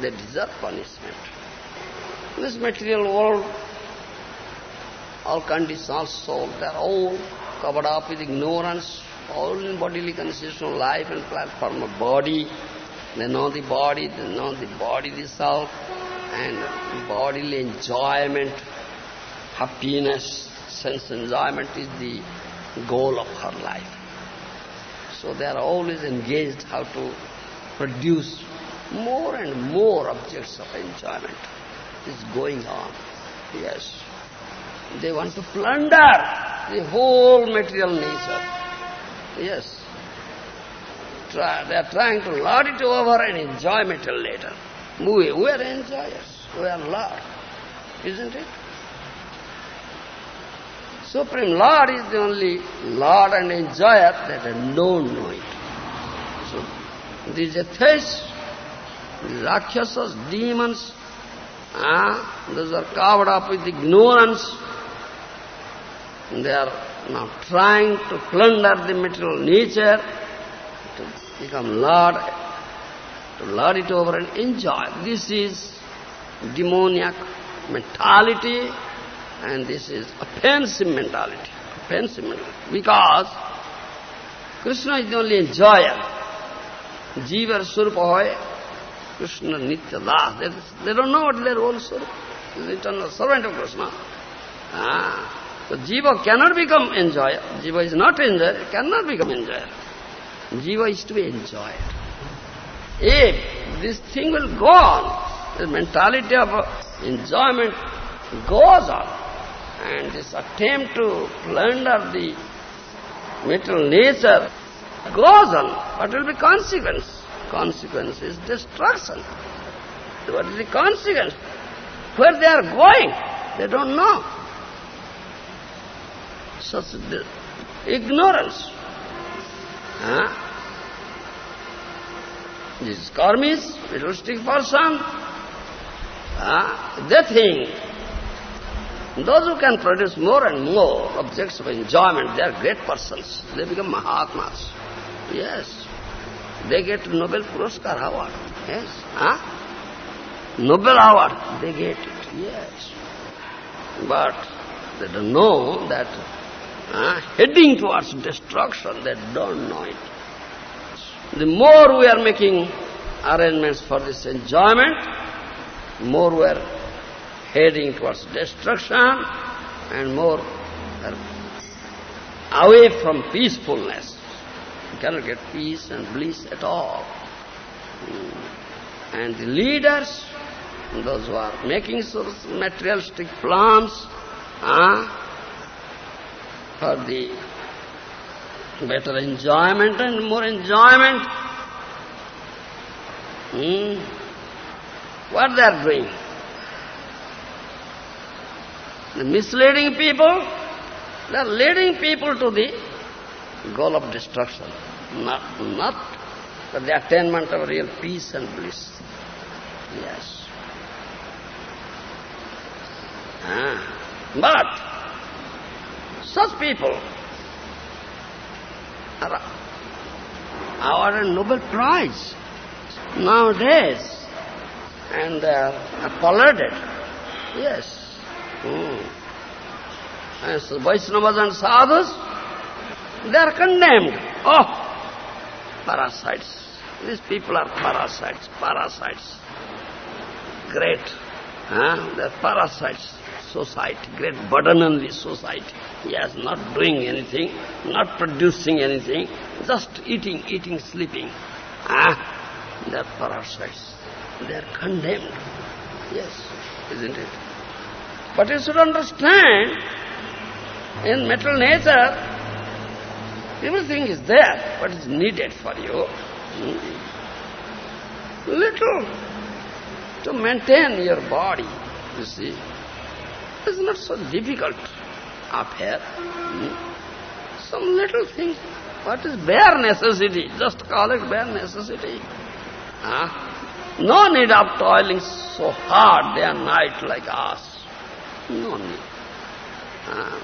Speaker 2: They deserve punishment. In this material world, all conditions, all souls, they are all covered up with ignorance, all in bodily constitutional life and platform of body. They know the body, they know the body, the self, and bodily enjoyment, happiness, sense enjoyment is the goal of her life. So they are always engaged how to produce more and more objects of enjoyment. It's going on. Yes. They want to plunder the whole material nature. Yes. Try, they are trying to lord it over and enjoy material later. We, we are enjoyers. We are Lord. Isn't it? Supreme Lord is the only Lord and enjoyer that don't know it. So, these atheists, these demons, ah, those are covered up with ignorance. They are now trying to plunder the material nature, to become Lord, to lord it over and enjoy. This is demoniac mentality and this is offensive mentality. Offensive mentality. Because Krishna is the only enjoyer. Jiva Surupa hoy, Krishna Nitya Das. They, they don't know what their own Surupa. The eternal servant of Krishna. Ah. So Jiva cannot become enjoyer. Jiva is not enjoyer, cannot become enjoyer. Jiva is to be enjoyed. If this thing will go on, the mentality of enjoyment goes on, and this attempt to plunder the material nature goes on. What will be consequence? Consequence is destruction. What is the consequence? Where they are going, they don't know. Such ignorance. Huh? This karmis, realistic person, huh? they think those who can produce more and more objects of enjoyment, they are great persons. They become Mahatmas. Yes. They get Nobel Puraskar Award. Yes. Huh? Nobel Award, they get it. Yes. But they don't know that uh, heading towards destruction, they don't know it. The more we are making arrangements for this enjoyment, more we are heading towards destruction and more away from peacefulness. You cannot get peace and bliss at all. Hmm. And the leaders, those who are making materialistic plans uh, for the better enjoyment and more enjoyment, hmm, what they are doing? The misleading people, they are leading people to the goal of destruction, not, not for the attainment of real peace and bliss. Yes. Ah. But such people are awarded Nobel Prize nowadays and are applauded. Yes. Hmm. And so Vaishnavas and sadhus, they are condemned. Oh, parasites. These people are parasites, parasites. Great. Huh? They are parasites. Society, great burden on the society. Yes, not doing anything, not producing anything, just eating, eating, sleeping. Ah, they are parasites. They are condemned. Yes, isn't it? But you should understand, in material nature, everything is there, what is needed for you. Little to maintain your body, you see. It's not so difficult up here. Some little thing. What is bare necessity? Just call it bare necessity. Huh? No need of toiling so hard day and night like us. No need. Uh,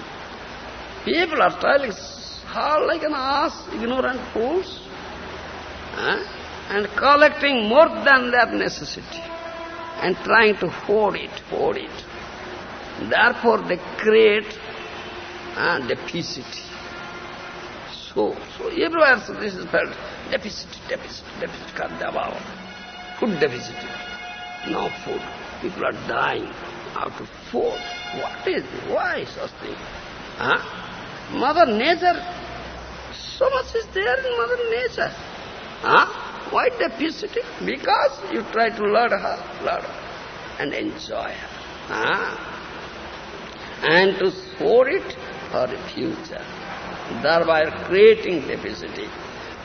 Speaker 2: people are toiling hard like an ass, ignorant fools, uh, and collecting more than their necessity, and trying to hoard it, hoard it. Therefore they create uh, deficit. So, so everywhere so this is felt deficit, deficit, deficit, Food deficit. No food. People are dying out of food. What is it? Why such thing? Huh? Mother Nature, so much is there in Mother Nature. Huh? Why deficit? Because you try to learn her, learn her, and enjoy her. Huh? And to store it for the future, thereby creating deficit.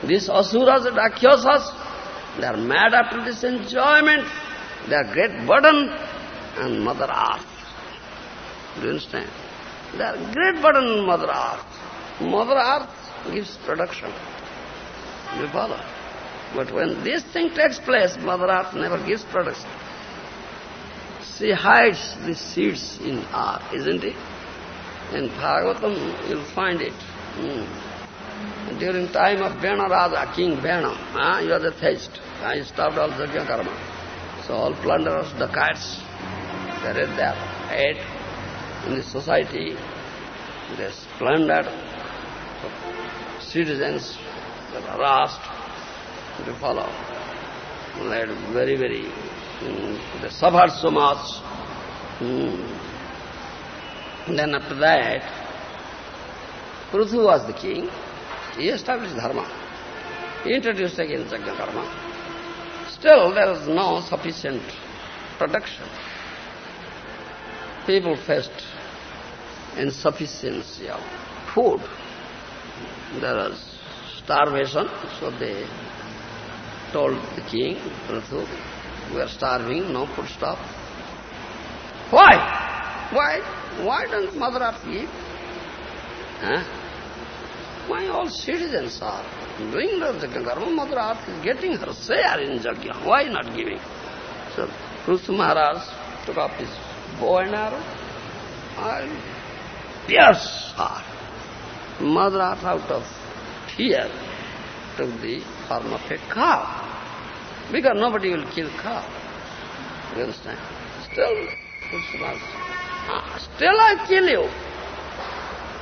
Speaker 2: These asuras and akhyasas, they are mad after this enjoyment. They are great burden and Mother Earth. Do you understand? They are great burden on Mother Earth. Mother Earth gives production. You follow? But when this thing takes place, Mother Earth never gives production. She hides the seeds in her, isn't it? In Bhagavatam, you'll find it. Hmm. During time of Vena Raja, King Vena, huh? he was a theist. He stopped all Yajna karma. So all plunderers, the cats, they read their head in the society, they plundered citizens, they harassed to follow. They very, very, mm, they suffered so much. Then after that, Pruthu was the king. He established dharma. He introduced again Yajna dharma. Still, there was no sufficient protection. People faced insufficiency of food. There was starvation, so they told the king, Prithu, we are starving, no food stop. Why? Why? Why don't Mother Earth give? Huh? Why all citizens are doing the karma? Mother Earth is getting her share in Yajna. Why not giving? So, Prithu Maharaj took up his bow and arrow and pierced her. Mother Earth out of fear took the form of a cow. Because nobody will kill cow. You understand? Still, ah, still I kill you.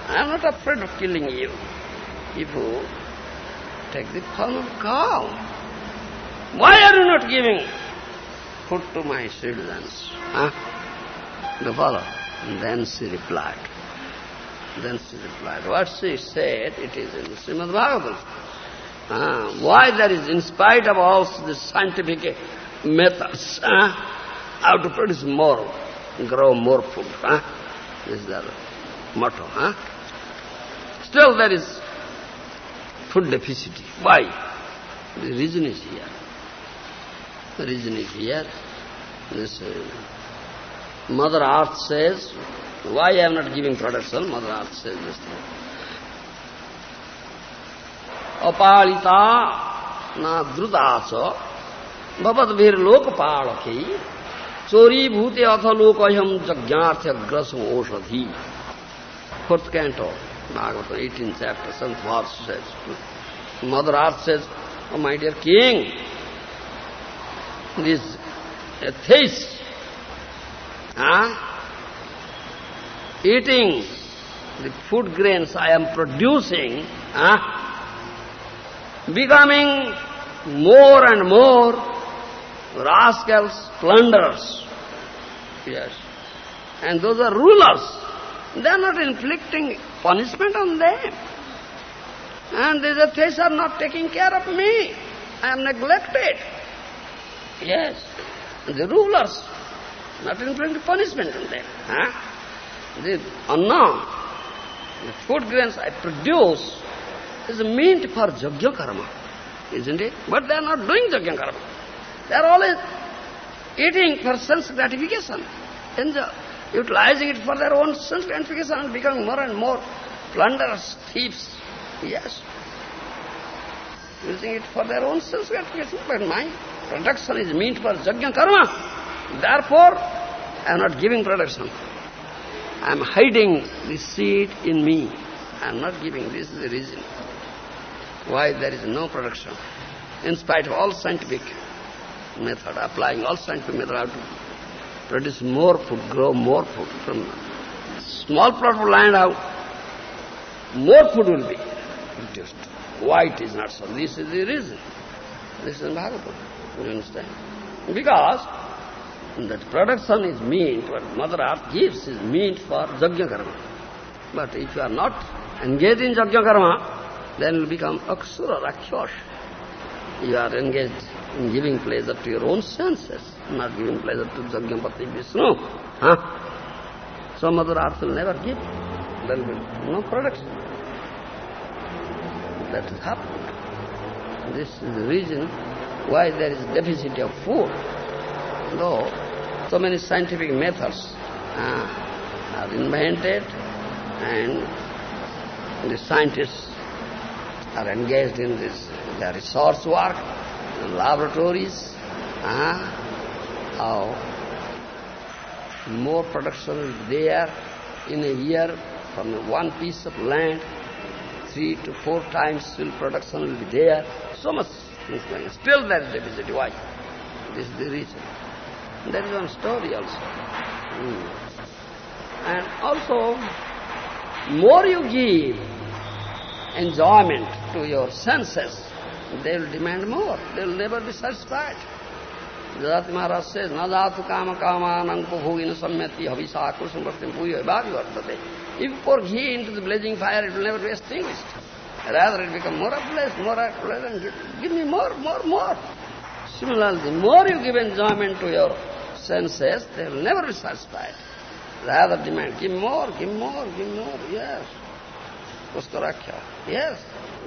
Speaker 2: I am not afraid of killing you. If you take the form of cow, why are you not giving food to my citizens? Huh? You follow? And then she replied. Then she replied. What she said, it is in Srimad Bhagavatam. Why there is, in spite of all the scientific methods, ah, how to produce more, grow more food. This is the motto. Still there is food deficit. Why? The reason is here. The reason is here. This uh, Mother Earth says, why I am not giving production? Mother Earth says this thing. अपालिता ना द्रुतास भवत भीर लोकपाल के चोरी भूते अथ लोक अहम यज्ञार्थ अग्रस औषधि। Fourth canto नागवत eighteen chapter seven force says mother earth says my dear king this atheists eating the food grains I am producing becoming more and more rascals, plunderers. Yes. And those are rulers. They are not inflicting punishment on them. And these atheists are not taking care of me. I am neglected. Yes. The rulers, not inflicting punishment on them. Huh? The oh anna, the food grains I produce, is meant for Yajna karma, isn't it? But they are not doing Yajna karma. They are always eating for sense gratification, enjoy, utilizing it for their own sense gratification and becoming more and more plunderers, thieves. Yes. Using it for their own sense gratification. But my production is meant for Yajna karma. Therefore, I am not giving production. I am hiding the seed in me. I am not giving. This is the reason why there is no production. In spite of all scientific method, applying all scientific method, how to produce more food, grow more food from small plot of land, how more food will be produced. Why it is not so? This is the reason. This is Bhagavatam. You understand? Because That production is meant, what Mother Earth gives is meant for Jagya Karma. But if you are not engaged in Jagya Karma, then become Aksura, Rakshas. You are engaged in giving pleasure to your own senses, not giving pleasure to Jagyapati Vishnu. Huh? So Mother Earth will never give. There will be no production. That has happened. This is the reason why there is deficit of food. Though so many scientific methods uh, are invented and the scientists are engaged in this, their research work, laboratories, uh, how more production is there in a year from one piece of land, three to four times still production will be there. So much going on. Still there is deficit. Why? This is the reason. There is one story also. Mm. And also, more you give enjoyment to your senses, they will demand more. They will never be satisfied. Jadati Maharaj says, Nadatu kama kama nanko bhogina samyati havisa akrusam prastim puyo. If you pour ghee into the blazing fire, it will never be extinguished. Rather, it become more ablaze, more give, give me more, more, more. Similarly, the more you give enjoyment to your senses, they will never be satisfied. Rather demand, give more, give more, give more, yes. Pustarakya, yes.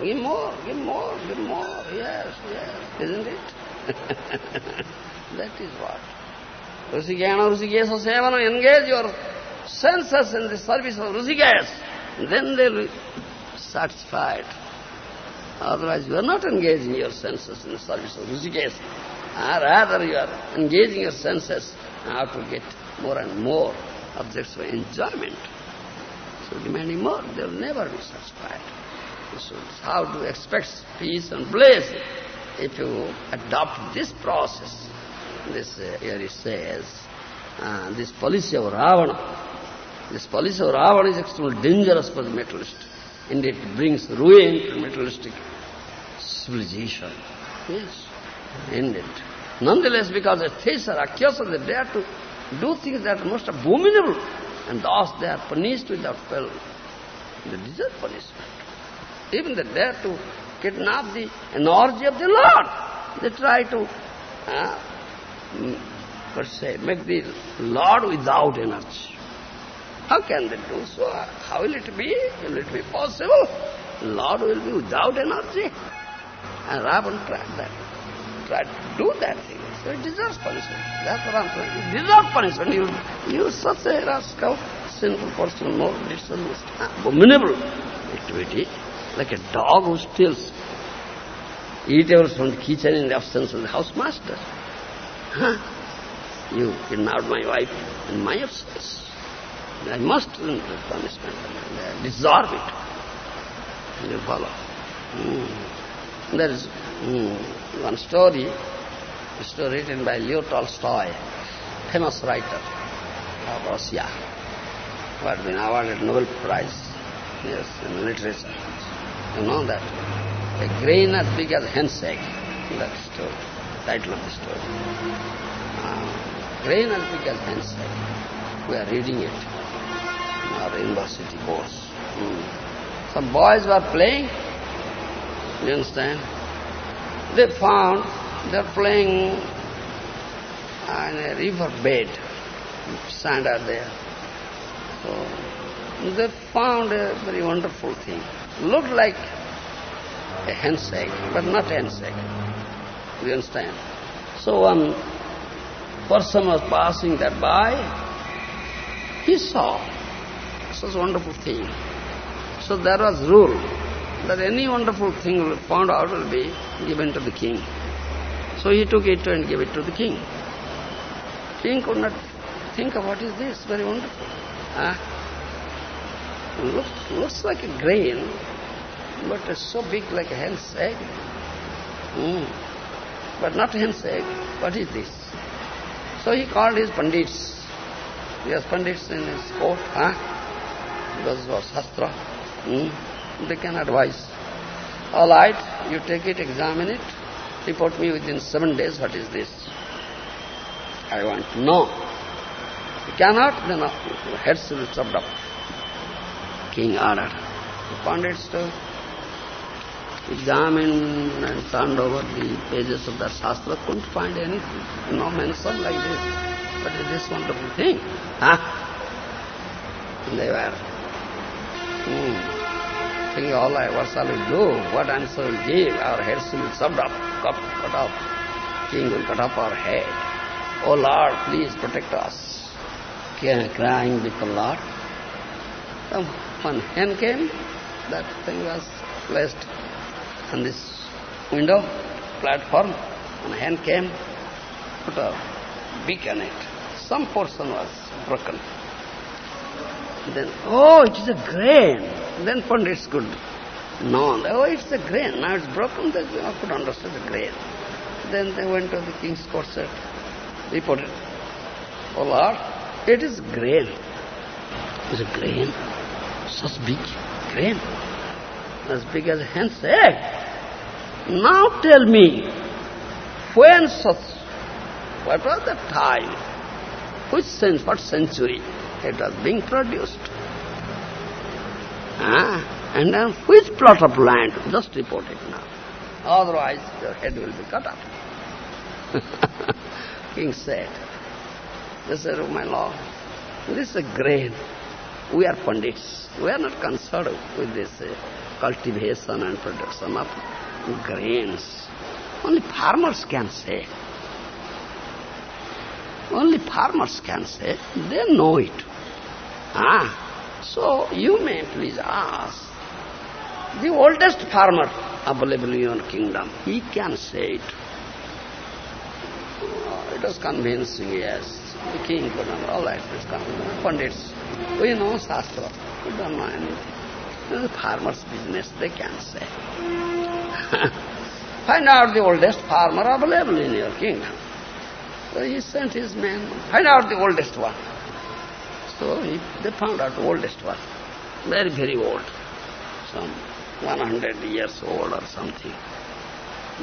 Speaker 2: Give more, give more, give more, yes, yes. Isn't it? that is what. Rusikena, Rusikesa Sevana, engage your senses in the service of Rusikas, then they will be satisfied. Otherwise, you are not engaging your senses in the service of Rusikesa. Uh, rather, you are engaging your senses how to get more and more objects for enjoyment. So demanding more, they will never be satisfied. So how to expect peace and bliss if you adopt this process? This uh, here says, uh, this policy of Ravana, this policy of Ravana is extremely dangerous for the materialist. Indeed, it brings ruin to materialistic civilization. Yes, indeed. Nonetheless, because the are accused, they dare to do things that are most abominable, and thus they are punished without fail. They deserve punishment. Even they dare to kidnap the energy of the Lord. They try to, uh, per se, make the Lord without energy. How can they do so? How will it be? Will it be possible? Lord will be without energy. And Ravan tried that. Tried to do that it deserves punishment. That's what I'm saying. It deserves punishment. You, you such a rascal, sinful person, most abominable activity, like a dog who steals eatables from the kitchen in the absence of the housemaster. Huh? You kidnapped my wife in my absence. I must punishment. I deserve it. You follow. Mm. There is mm, one story, story written by Leo Tolstoy, famous writer of Russia, who had been awarded Nobel Prize yes, in literature. You know that. A grain as big as hen's egg, that story, title of the story. Uh, grain as big as hen's egg. We are reading it in our university course. Mm. Some boys were playing, you understand? They found they're playing on a river bed, sand are there. So they found a very wonderful thing. Looked like a handshake, but not a handshake. You understand? So one person was passing that by, he saw such a wonderful thing. So there was rule that any wonderful thing found out will be given to the king. So he took it and gave it to the king. King could not think of what is this, very wonderful. Huh? Looks, looks like a grain, but it's so big like a hen's egg. Mm. But not hen's egg. What is this? So he called his pandits. He has pandits in his court, huh? Those were Shastra. Mm. They can advise. All right, you take it, examine it, report me within seven days what is this. I want to know. You cannot, then heads will chopped up. King ordered. The Pandits to examined and turned over the pages of the Shastra, couldn't find anything, no mention like this. But it is wonderful thing. Huh? And they were hmm, thinking, all right, what shall we do? What answer will give? Our heads will be cut, cut off. King will cut off our head. Oh Lord, please protect us. Crying before Lord. So one hen came, that thing was placed on this window, platform, and hand came, put a beak on it. Some portion was broken. Then, oh, it is a grain. Then Pandits could know, oh, it's a grain. Now it's broken, they could understand the grain. Then they went to the king's court, put it. oh Lord, it is grain. It's a grain, such big grain, as big as a hen's egg. Now tell me, when such, what was the time, which sense, what century it was being produced? Ah, and then which plot of land? Just report it now. Otherwise your head will be cut off. King said, they said, oh my lord, this is a grain. We are pandits. We are not concerned with this uh, cultivation and production of grains. Only farmers can say. Only farmers can say. They know it. Ah, so you may please ask. The oldest farmer available in your kingdom, he can say it. Oh, it was convincing, yes. The king could not, all right, it's convincing. Pandits, we know Shastra, we don't know anything. The farmer's business, they can say. find out the oldest farmer available in your kingdom. So he sent his men, find out the oldest one. So he, they found out the oldest one, very, very old, some 100 years old or something.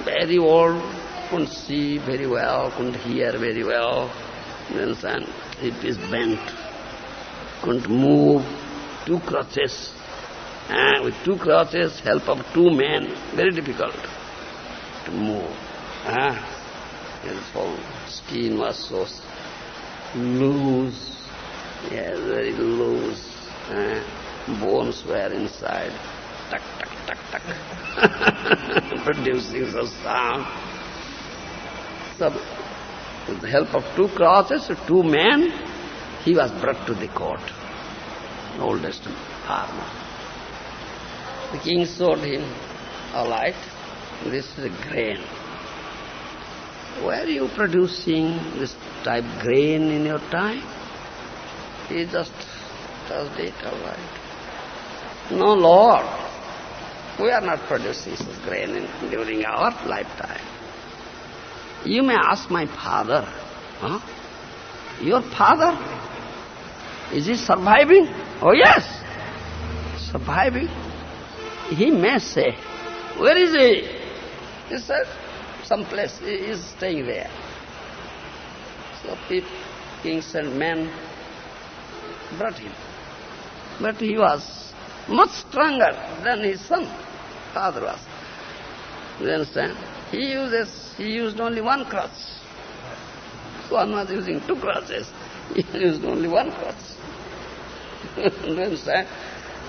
Speaker 2: Very old, couldn't see very well, couldn't hear very well, then hip is bent, couldn't move, two crutches, and with two crosses, help of two men, very difficult to move. Ah, his whole skin was so loose, yes, very loose. Ah, bones were inside, tuck, tuck, tuck, tuck, producing some sound. So, with the help of two crosses, two men, he was brought to the court, oldest farmer. The king showed him a light. This is a grain. Where are you producing this type grain in your time? He just does it all right. No, Lord, we are not producing this grain in, during our lifetime. You may ask my father, huh? Your father? Is he surviving? Oh yes, surviving he may say, where is he? He said, someplace, he is staying there. So people, kings and men brought him. But he was much stronger than his son, father was. You understand? He uses, he used only one crutch. One was using two crutches. He used only one crutch. you understand?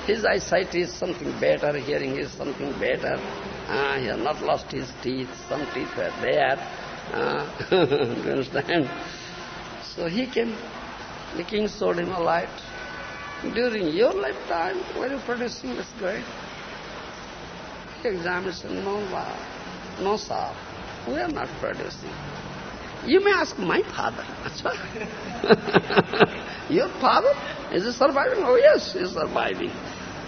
Speaker 2: His eyesight is something better, hearing is something better. Uh, he has not lost his teeth, some teeth were there. Uh, you understand? So he came, the king showed him a light. During your lifetime, were you producing this grain? He examined said, no, uh, no sir, we are not producing. You may ask my father. Your father? Is he surviving? Oh yes, he is surviving.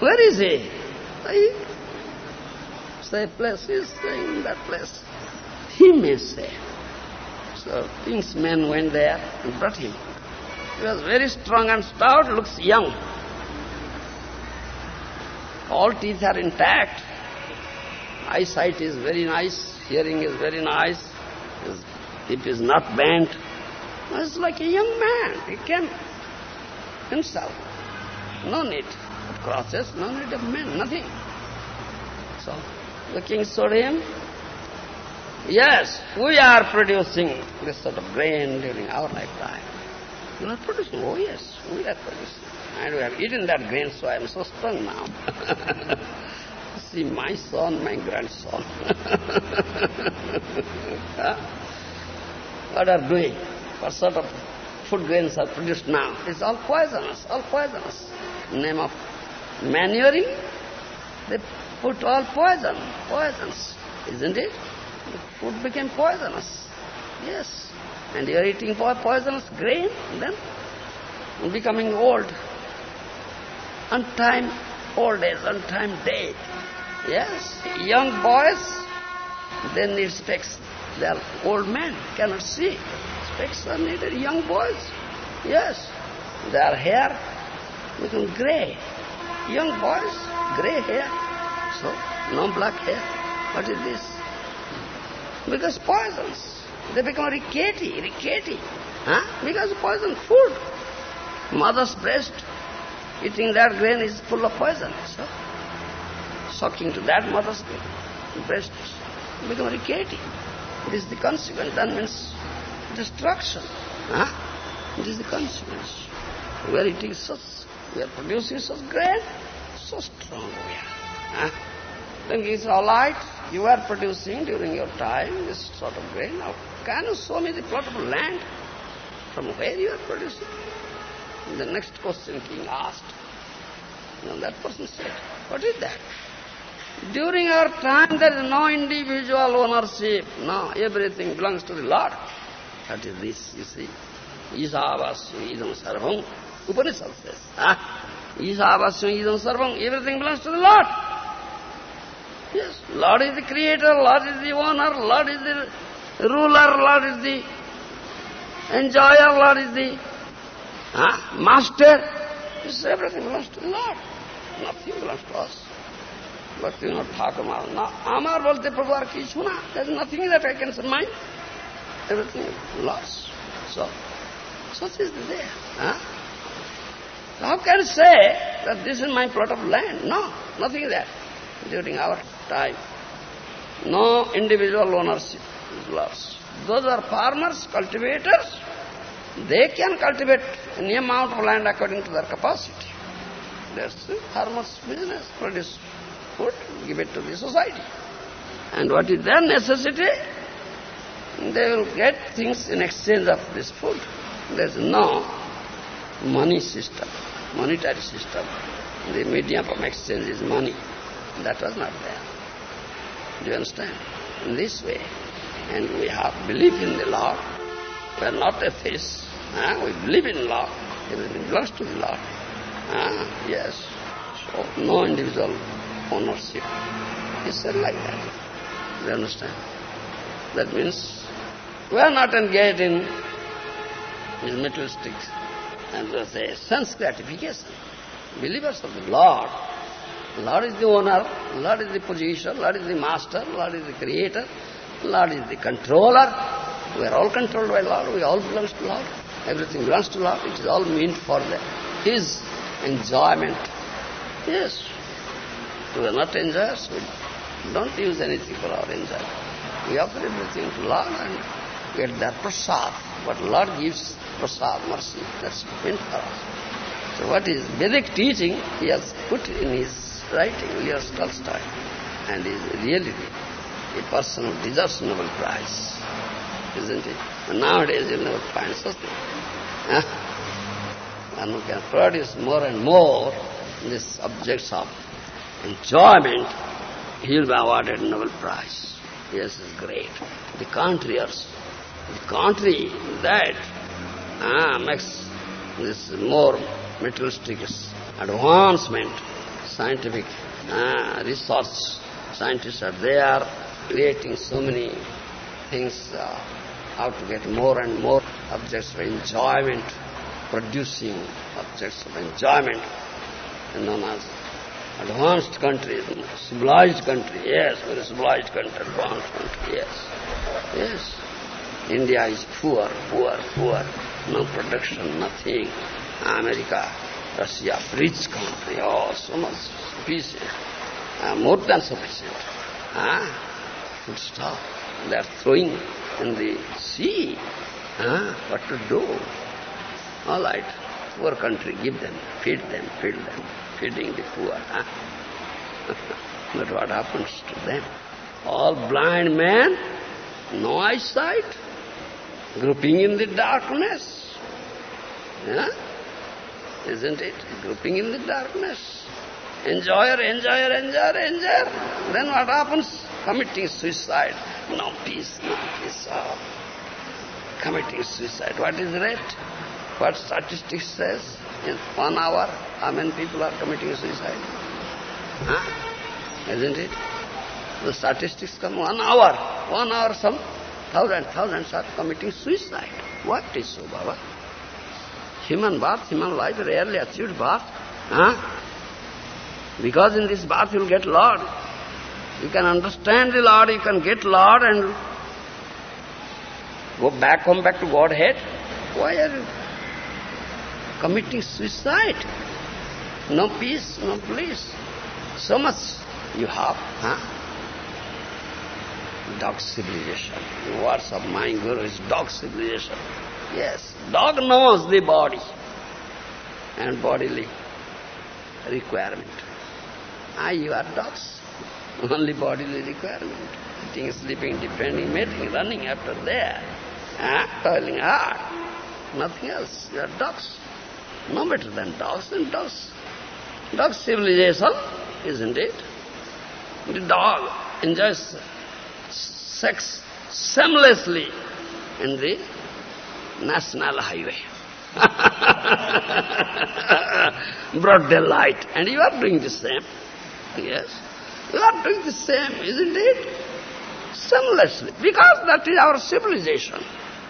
Speaker 2: Where is he? He say place, he is staying in that place. He may say. So king's men went there and brought him. He was very strong and stout, looks young. All teeth are intact. Eyesight is very nice, hearing is very nice, his hip is not bent, It's like a young man. He came himself. No need of crosses, no need of men, nothing. So the king showed him, yes, we are producing this sort of grain during our lifetime. You are producing, oh yes, we are producing. And we have eaten that grain, so I am so strong now. See, my son, my grandson. What are doing? What sort of food grains are produced now? It's all poisonous, all poisonous. Name of manuring, they put all poison, poisons, isn't it? The food became poisonous. Yes. And you are eating poisonous grain, then becoming old. Untime old age, untime death. Yes, young boys, they need specs. They are old men, cannot see. Specs are needed, young boys. Yes, their hair become grey. Young boys, grey hair. So, no black hair. What is this? Because poisons. They become rickety, rickety. Huh? Because poison food. Mother's breast, eating that grain is full of poison. So, sucking to that mother's breast, become rickety. It is the consequence. That means destruction. Huh? It is the consequence. We are eating such, we are producing such grain, so strong we are. Huh? Then it's all right, you are producing during your time this sort of grain. Now, can you show me the plot of land from where you are producing? And the next question king asked. And that person said, what is that? During our time there is no individual ownership. No, everything belongs to the Lord. That is this, you see. Isavasya idam sarvam. Upanishad says. Ah? Isavasya idam sarvam. Everything belongs to the Lord. Yes, Lord is the creator, Lord is the owner, Lord is the ruler, Lord is the enjoyer, Lord is the ah, master. This everything belongs to Lord. Nothing belongs to us. Bhakti not Thakumar. Now, Amar bolte Prabhu ar kichu na. There is nothing that I can surmise. Everything lost. So, such is there. Huh? How can I say that this is my plot of land? No, nothing there. During our time, no individual ownership Those are farmers, cultivators. They can cultivate any amount of land according to their capacity. That's the farmer's business, produce food, give it to the society. And what is their necessity? They will get things in exchange of this food. There is no money system, monetary system. The medium of exchange is money. That was not there. Do you understand? In this way. And we have belief in the Lord. We are not atheists. We believe in Lord. Everything belongs to the Lord. Ah, yes. So no individual ownership. He said like that. You understand? That means we are not engaged in these materialistic and let say sense gratification. Believers of the Lord, Lord is the owner, Lord is the position, Lord is the master, Lord is the creator, Lord is the controller. We are all controlled by Lord, we all belong to Lord. Everything belongs to Lord, it is all meant for the, His enjoyment. Yes, we are not enjoyers, we don't use anything for our enjoyment. We offer everything to Lord and get that prasad. What Lord gives, prasad, mercy, that's meant for us. So what is Vedic teaching, he has put in his writing, Leo Tolstoy, and is really a person who deserves Nobel Prize, isn't it? But nowadays you'll never find such thing. Huh? And who can produce more and more these objects of enjoyment, he will be awarded Nobel Prize. Yes, it's great. The countryers, the country that ah, makes this more materialistic advancement, scientific ah, research. Scientists are there creating so many things, uh, how to get more and more objects of enjoyment, producing objects of enjoyment, known as advanced country, civilized country, yes, very civilized country, advanced country, yes, yes. India is poor, poor, poor. No production, nothing. America, Russia, rich country, oh, so much peace, uh, more than sufficient. Ah, Food stuff. They are throwing in the sea. Ah, what to do? All right, poor country, give them, feed them, feed them, feeding the poor. Huh? but what happens to them? All blind men, no eyesight, grouping in the darkness. Yeah? Isn't it? Grouping in the darkness. Enjoyer, enjoyer, enjoyer, enjoyer. Then what happens? Committing suicide. No peace, no peace. Oh. Committing suicide. What is rate? What statistics says? In one hour, how many people are committing suicide? Huh? Isn't it? The statistics come one hour. One hour some thousand, thousands are committing suicide. What is so, Baba? Human birth, human life, rarely achieved birth. Huh? Because in this birth you will get Lord. You can understand the Lord, you can get Lord and go back, come back to Godhead. Why are you committing suicide? No peace, no bliss. So much you have, huh? Dog civilization. The words of my Guru is dog civilization. Yes, dog knows the body and bodily requirement. Ah, you are dogs. Only bodily requirement. Eating, sleeping, depending, mating, running after there. Ah, toiling hard. Nothing else. You are dogs. No better than dogs and dogs. Dog civilization, isn't it? The dog enjoys sex shamelessly in the national highway. Broad daylight. And you are doing the same. Yes. Are doing the same, isn't it? Shamelessly. Because that is our civilization.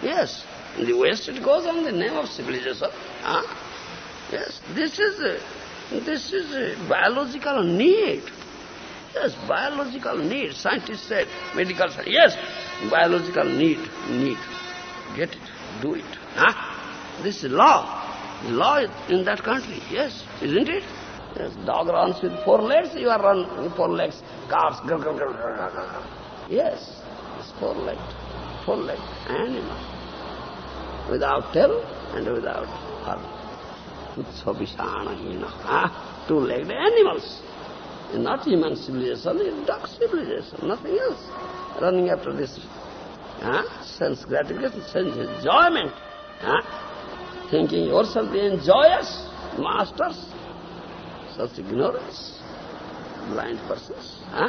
Speaker 2: Yes. In the West it goes on the name of civilization. Huh? Yes. This is a, this is a biological need. Yes, biological need. Scientists said, medical science. Yes, biological need, need. Get it, do it. Huh? This is law. Law in that country, yes, isn't it? Yes, dog runs with four legs, you are run with four legs. Cars, grr, grr, grr, grr, grr. Yes, it's four legged, four legged animal. Without tail and without horn. Know. Huh? Two-legged animals. Not human civilization, dog civilization, nothing else. Running after this huh? sense gratification, sense enjoyment. Huh? Thinking yourself being joyous, masters. Such ignorance, blind persons. Huh?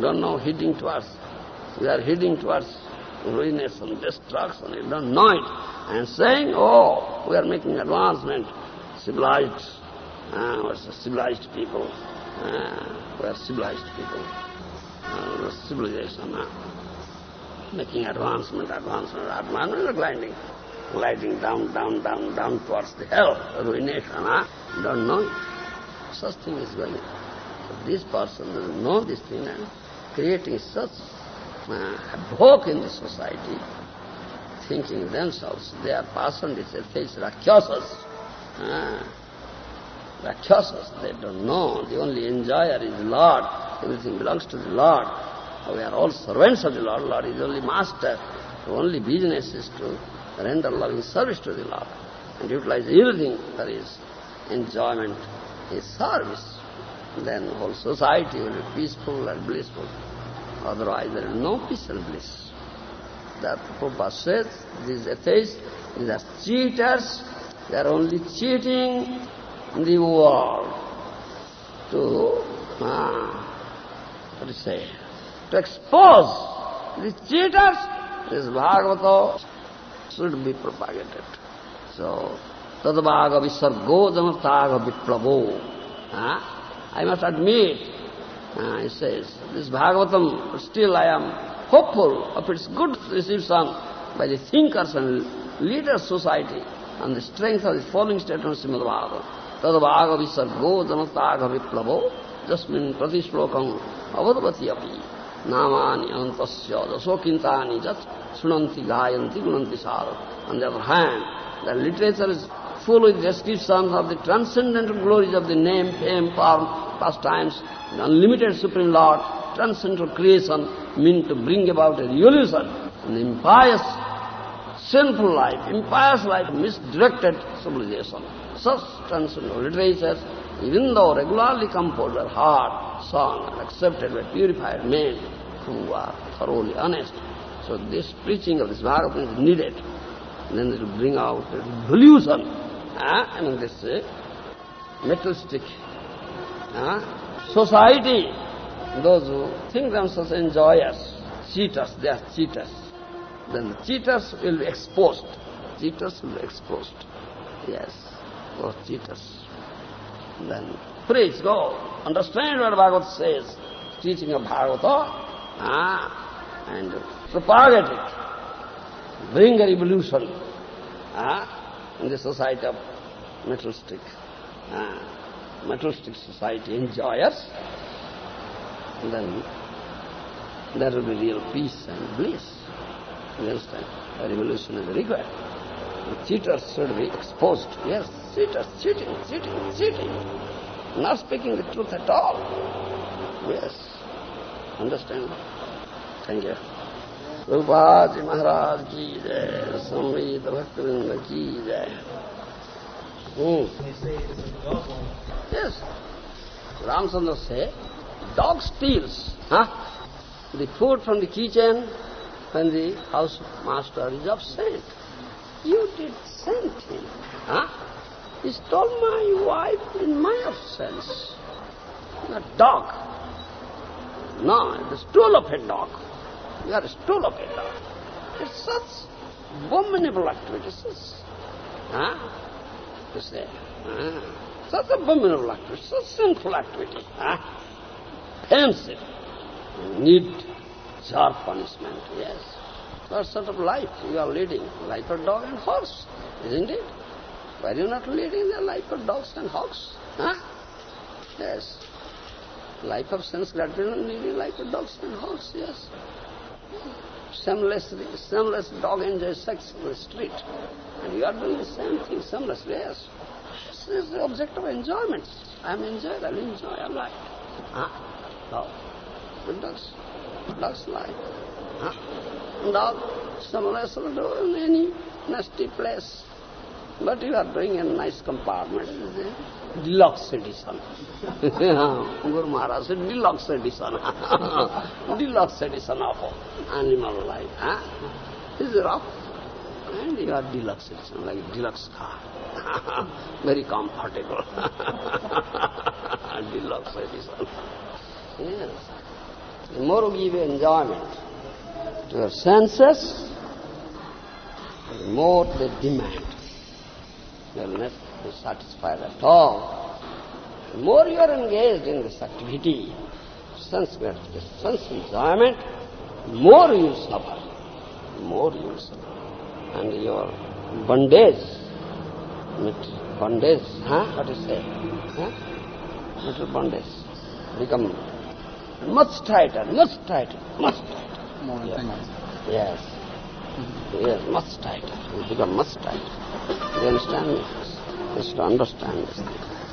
Speaker 2: Don't know heading towards, we are heading towards ruination, destruction, you don't know it. And saying, oh, we are making advancement, civilized, uh, the civilized people, uh, we are civilized people, uh, civilization, uh, making advancement, advancement, advancement, are gliding, gliding down, down, down, down towards the hell, ruination, huh? don't know it. Such thing is going on. This person doesn't know this thing and creating such uh, havoc in the society, thinking themselves they are person, this atheist, Rakshasas. Uh, Rakshasas, they don't know. The only enjoyer is Lord. Everything belongs to the Lord. We are all servants of the Lord. Lord is only master. The only business is to render loving service to the Lord and utilize everything for his enjoyment, his service. Then whole society will be peaceful and blissful. Otherwise there is no peace and bliss. That Prabhupada says, these atheists, these are cheaters, they are only cheating the world to, ah, what do you say, to expose the cheaters, this Bhagavata should be propagated. So, tadvaga visargo janataga viplavo. Ah, I must admit, ah, he says, this Bhagavatam, still I am hopeful of its good reception by the thinkers and leaders of society on the strength of the following statement of Srimad Bhagavatam. तद्भाग विसर्गो जनताघ विप्लवो जस्मिन प्रतिश्लोकम अवधवती अपनी namani anantasya daso kintani jat sunanti gayanti gunanti sara. On the other hand, the literature is full with descriptions of the transcendental glories of the name, fame, form, pastimes, the unlimited Supreme Lord, transcendental creation mean to bring about a revolution an impious, sinful life, impious life, misdirected civilization. Such transcendental literatures, even though regularly composed, are heard, sung, and accepted by purified men who are thoroughly honest. So this preaching of this Bhagavatam is needed. Then it will bring out a revolution uh, among this uh, stick. uh, society. Those who think themselves enjoyers, cheaters, they are cheaters. Then the cheaters will be exposed. Cheaters will be exposed. Yes, those cheaters. Then preach, go, understand what Bhagavad says, teaching of Bhagavata, ah, and propagate it, bring a revolution ah, in the society of metal materialistic, ah, materialistic society, enjoyers, then there will be real peace and bliss. You understand? A revolution is required. The cheaters should be exposed. Yes, cheaters, cheating, cheating, cheating. Not speaking the truth at all. Yes. Understand? Thank you. Maharaj ki jai, Samvita Bhaktivinoda ki jai. Hmm. Yes. Ramchandra say, dog steals huh? the food from the kitchen when the house master is absent. You did send him. Huh? He stole my wife in my absence. A dog. No, the stool of a dog. You are stool of a dog. It's such abominable activity. Such, huh? You say, huh? such abominable activity, such sinful activity. Huh? Offensive. Need sharp punishment, yes. What sort of life you are leading? Life of dog and horse, isn't it? Why are you not leading the life of dogs and hogs? Huh? Yes. Life of sense gratification, leading life of dogs and hogs, yes. Shameless, shameless dog enjoys sex in the street. And you are doing the same thing shamelessly, yes. This is the object of enjoyment. I am enjoyed, I will enjoy, I like. Huh? Dog. Good dogs. Dogs like. Huh? Dog, shameless will do in any nasty place. But you are doing a nice compartment, deluxe edition. Guru Maharaj said deluxe edition. deluxe edition of animal life. Huh? This is rough. And you are deluxe edition, like deluxe car. Very comfortable. deluxe edition. Yes. The more you give enjoyment to your senses, the more they demand they will not be satisfied at all. The more you are engaged in this activity, sense sense enjoyment, more you suffer, more you suffer. And your bondage, bondage, huh? What you say? Huh? Little bondage become much tighter, much tighter, much tighter.
Speaker 3: More
Speaker 2: yes. Yes. Yes, much tighter. It become much tighter. You understand me? Just to understand this thing.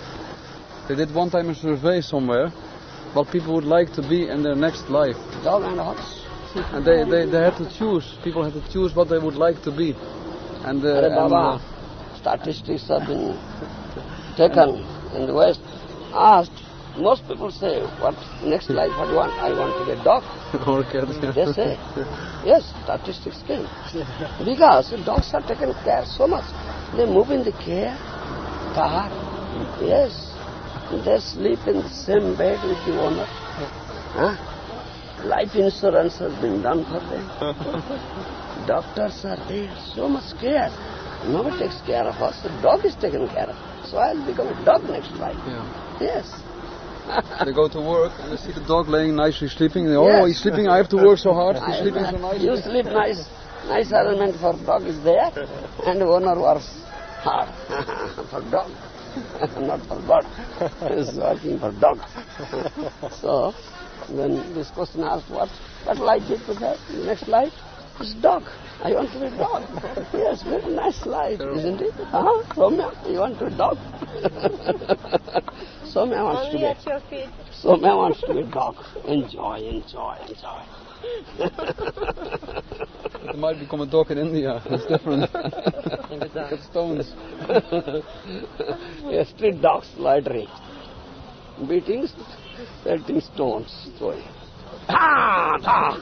Speaker 3: They did one time a survey somewhere what people would like to be in their next life.
Speaker 2: Dog and
Speaker 3: they, they, they had to choose, people had to choose what they would like to be. And, uh, and,
Speaker 2: Baba,
Speaker 3: uh,
Speaker 2: statistics have been taken in the West. Asked, most people say, what next life, what do you want? I want to get dog.
Speaker 3: or cat, yeah.
Speaker 2: They say. Yes, statistics came. Because the dogs are taken care so much. They move in the care, car. Yes. They sleep in the same bed with the owner. Huh? Life insurance has been done for them. Doctors are there, so much care. Nobody takes care of us. The dog is taken care of. So I'll become a dog next life.
Speaker 3: Yeah.
Speaker 2: Yes.
Speaker 3: They go to work and they see the dog laying nicely sleeping. They, oh,
Speaker 2: Yes.
Speaker 3: he's sleeping, I have to work so hard. He's sleeping so nicely.
Speaker 2: You sleep nice. Nice arrangement for dog is there. And the owner works hard for dog. Not for God. He's working for dog. so, Then this question asked, what, what light you prefer? The next light is dog. I want to be dog. yes, very nice light, isn't it? Huh? Somya, you want to be dog? Somya wants
Speaker 4: Only
Speaker 2: to
Speaker 4: at your feet.
Speaker 2: Somya wants to be dog. Enjoy, enjoy, enjoy.
Speaker 3: There might become a dog in India. It's different. Get stones.
Speaker 2: yes, street dogs loitering, beating, pelting stones, throwing. Ah, ah,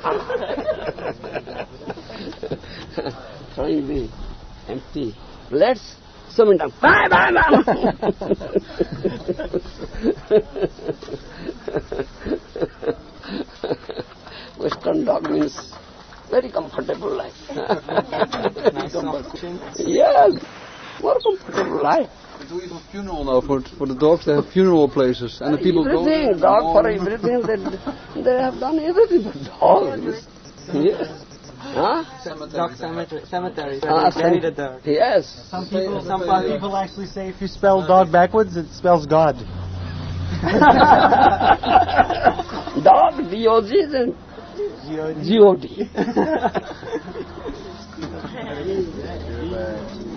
Speaker 2: throwing the empty bullets, swimming down. Bye, bye, bye. Western dog means very comfortable life.
Speaker 5: Nice soft cushion.
Speaker 2: yes, more comfortable life.
Speaker 3: They do even funeral now for, for the dogs. They have funeral places, and the people go.
Speaker 2: everything,
Speaker 3: and
Speaker 2: dog for everything. They, they have done everything for dogs. Yes. Huh?
Speaker 5: Dog cemetery. Cemetery.
Speaker 2: Ah,
Speaker 5: So they bury
Speaker 2: cem-
Speaker 5: the dog.
Speaker 2: Yes.
Speaker 6: Some people, some people actually say if you spell dog backwards, it spells God.
Speaker 2: Dog, D-O-G, then G-O-D.
Speaker 6: G-O-D.